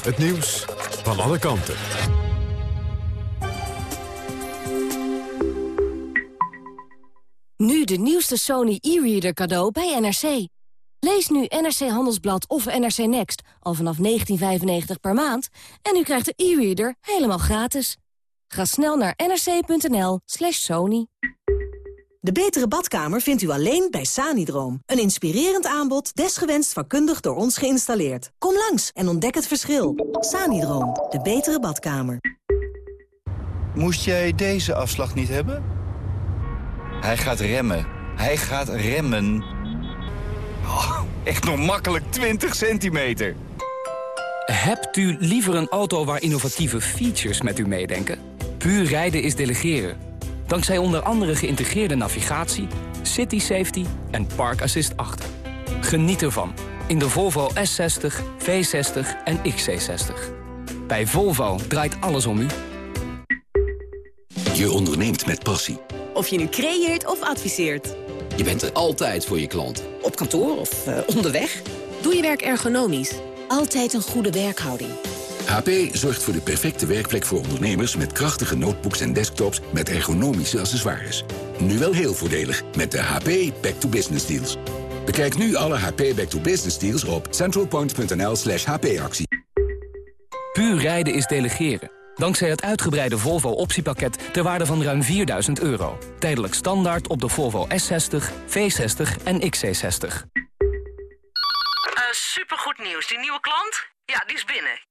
Het nieuws van alle kanten. Nu de nieuwste Sony e-reader cadeau bij NRC. Lees nu NRC Handelsblad of NRC Next al vanaf 19,95 per maand... en u krijgt de e-reader helemaal gratis. Ga snel naar nrc.nl slash sony. De betere badkamer vindt u alleen bij Sanidroom. Een inspirerend aanbod, desgewenst vakkundig door ons geïnstalleerd. Kom langs en ontdek het verschil. Sanidroom, de betere badkamer. Moest jij deze afslag niet hebben? Hij gaat remmen. Hij gaat remmen. Oh, echt nog makkelijk 20 centimeter. Hebt u liever een auto waar innovatieve features met u meedenken? Puur rijden is delegeren. Dankzij onder andere geïntegreerde navigatie, city safety en park assist 8. Geniet ervan in de Volvo S60, V60 en XC60. Bij Volvo draait alles om u. Je onderneemt met passie. Of je nu creëert of adviseert. Je bent er altijd voor je klant. Op kantoor of uh, onderweg. Doe je werk ergonomisch. Altijd een goede werkhouding. HP zorgt voor de perfecte werkplek voor ondernemers... met krachtige notebooks en desktops met ergonomische accessoires. Nu wel heel voordelig met de HP Back to Business Deals. Bekijk nu alle HP Back to Business Deals op centralpoint.nl slash hpactie. Puur rijden is delegeren. Dankzij het uitgebreide Volvo optiepakket ter waarde van ruim 4000 euro. Tijdelijk standaard op de Volvo S60, V60 en XC60. Uh, supergoed nieuws. Die nieuwe klant? Ja, die is binnen.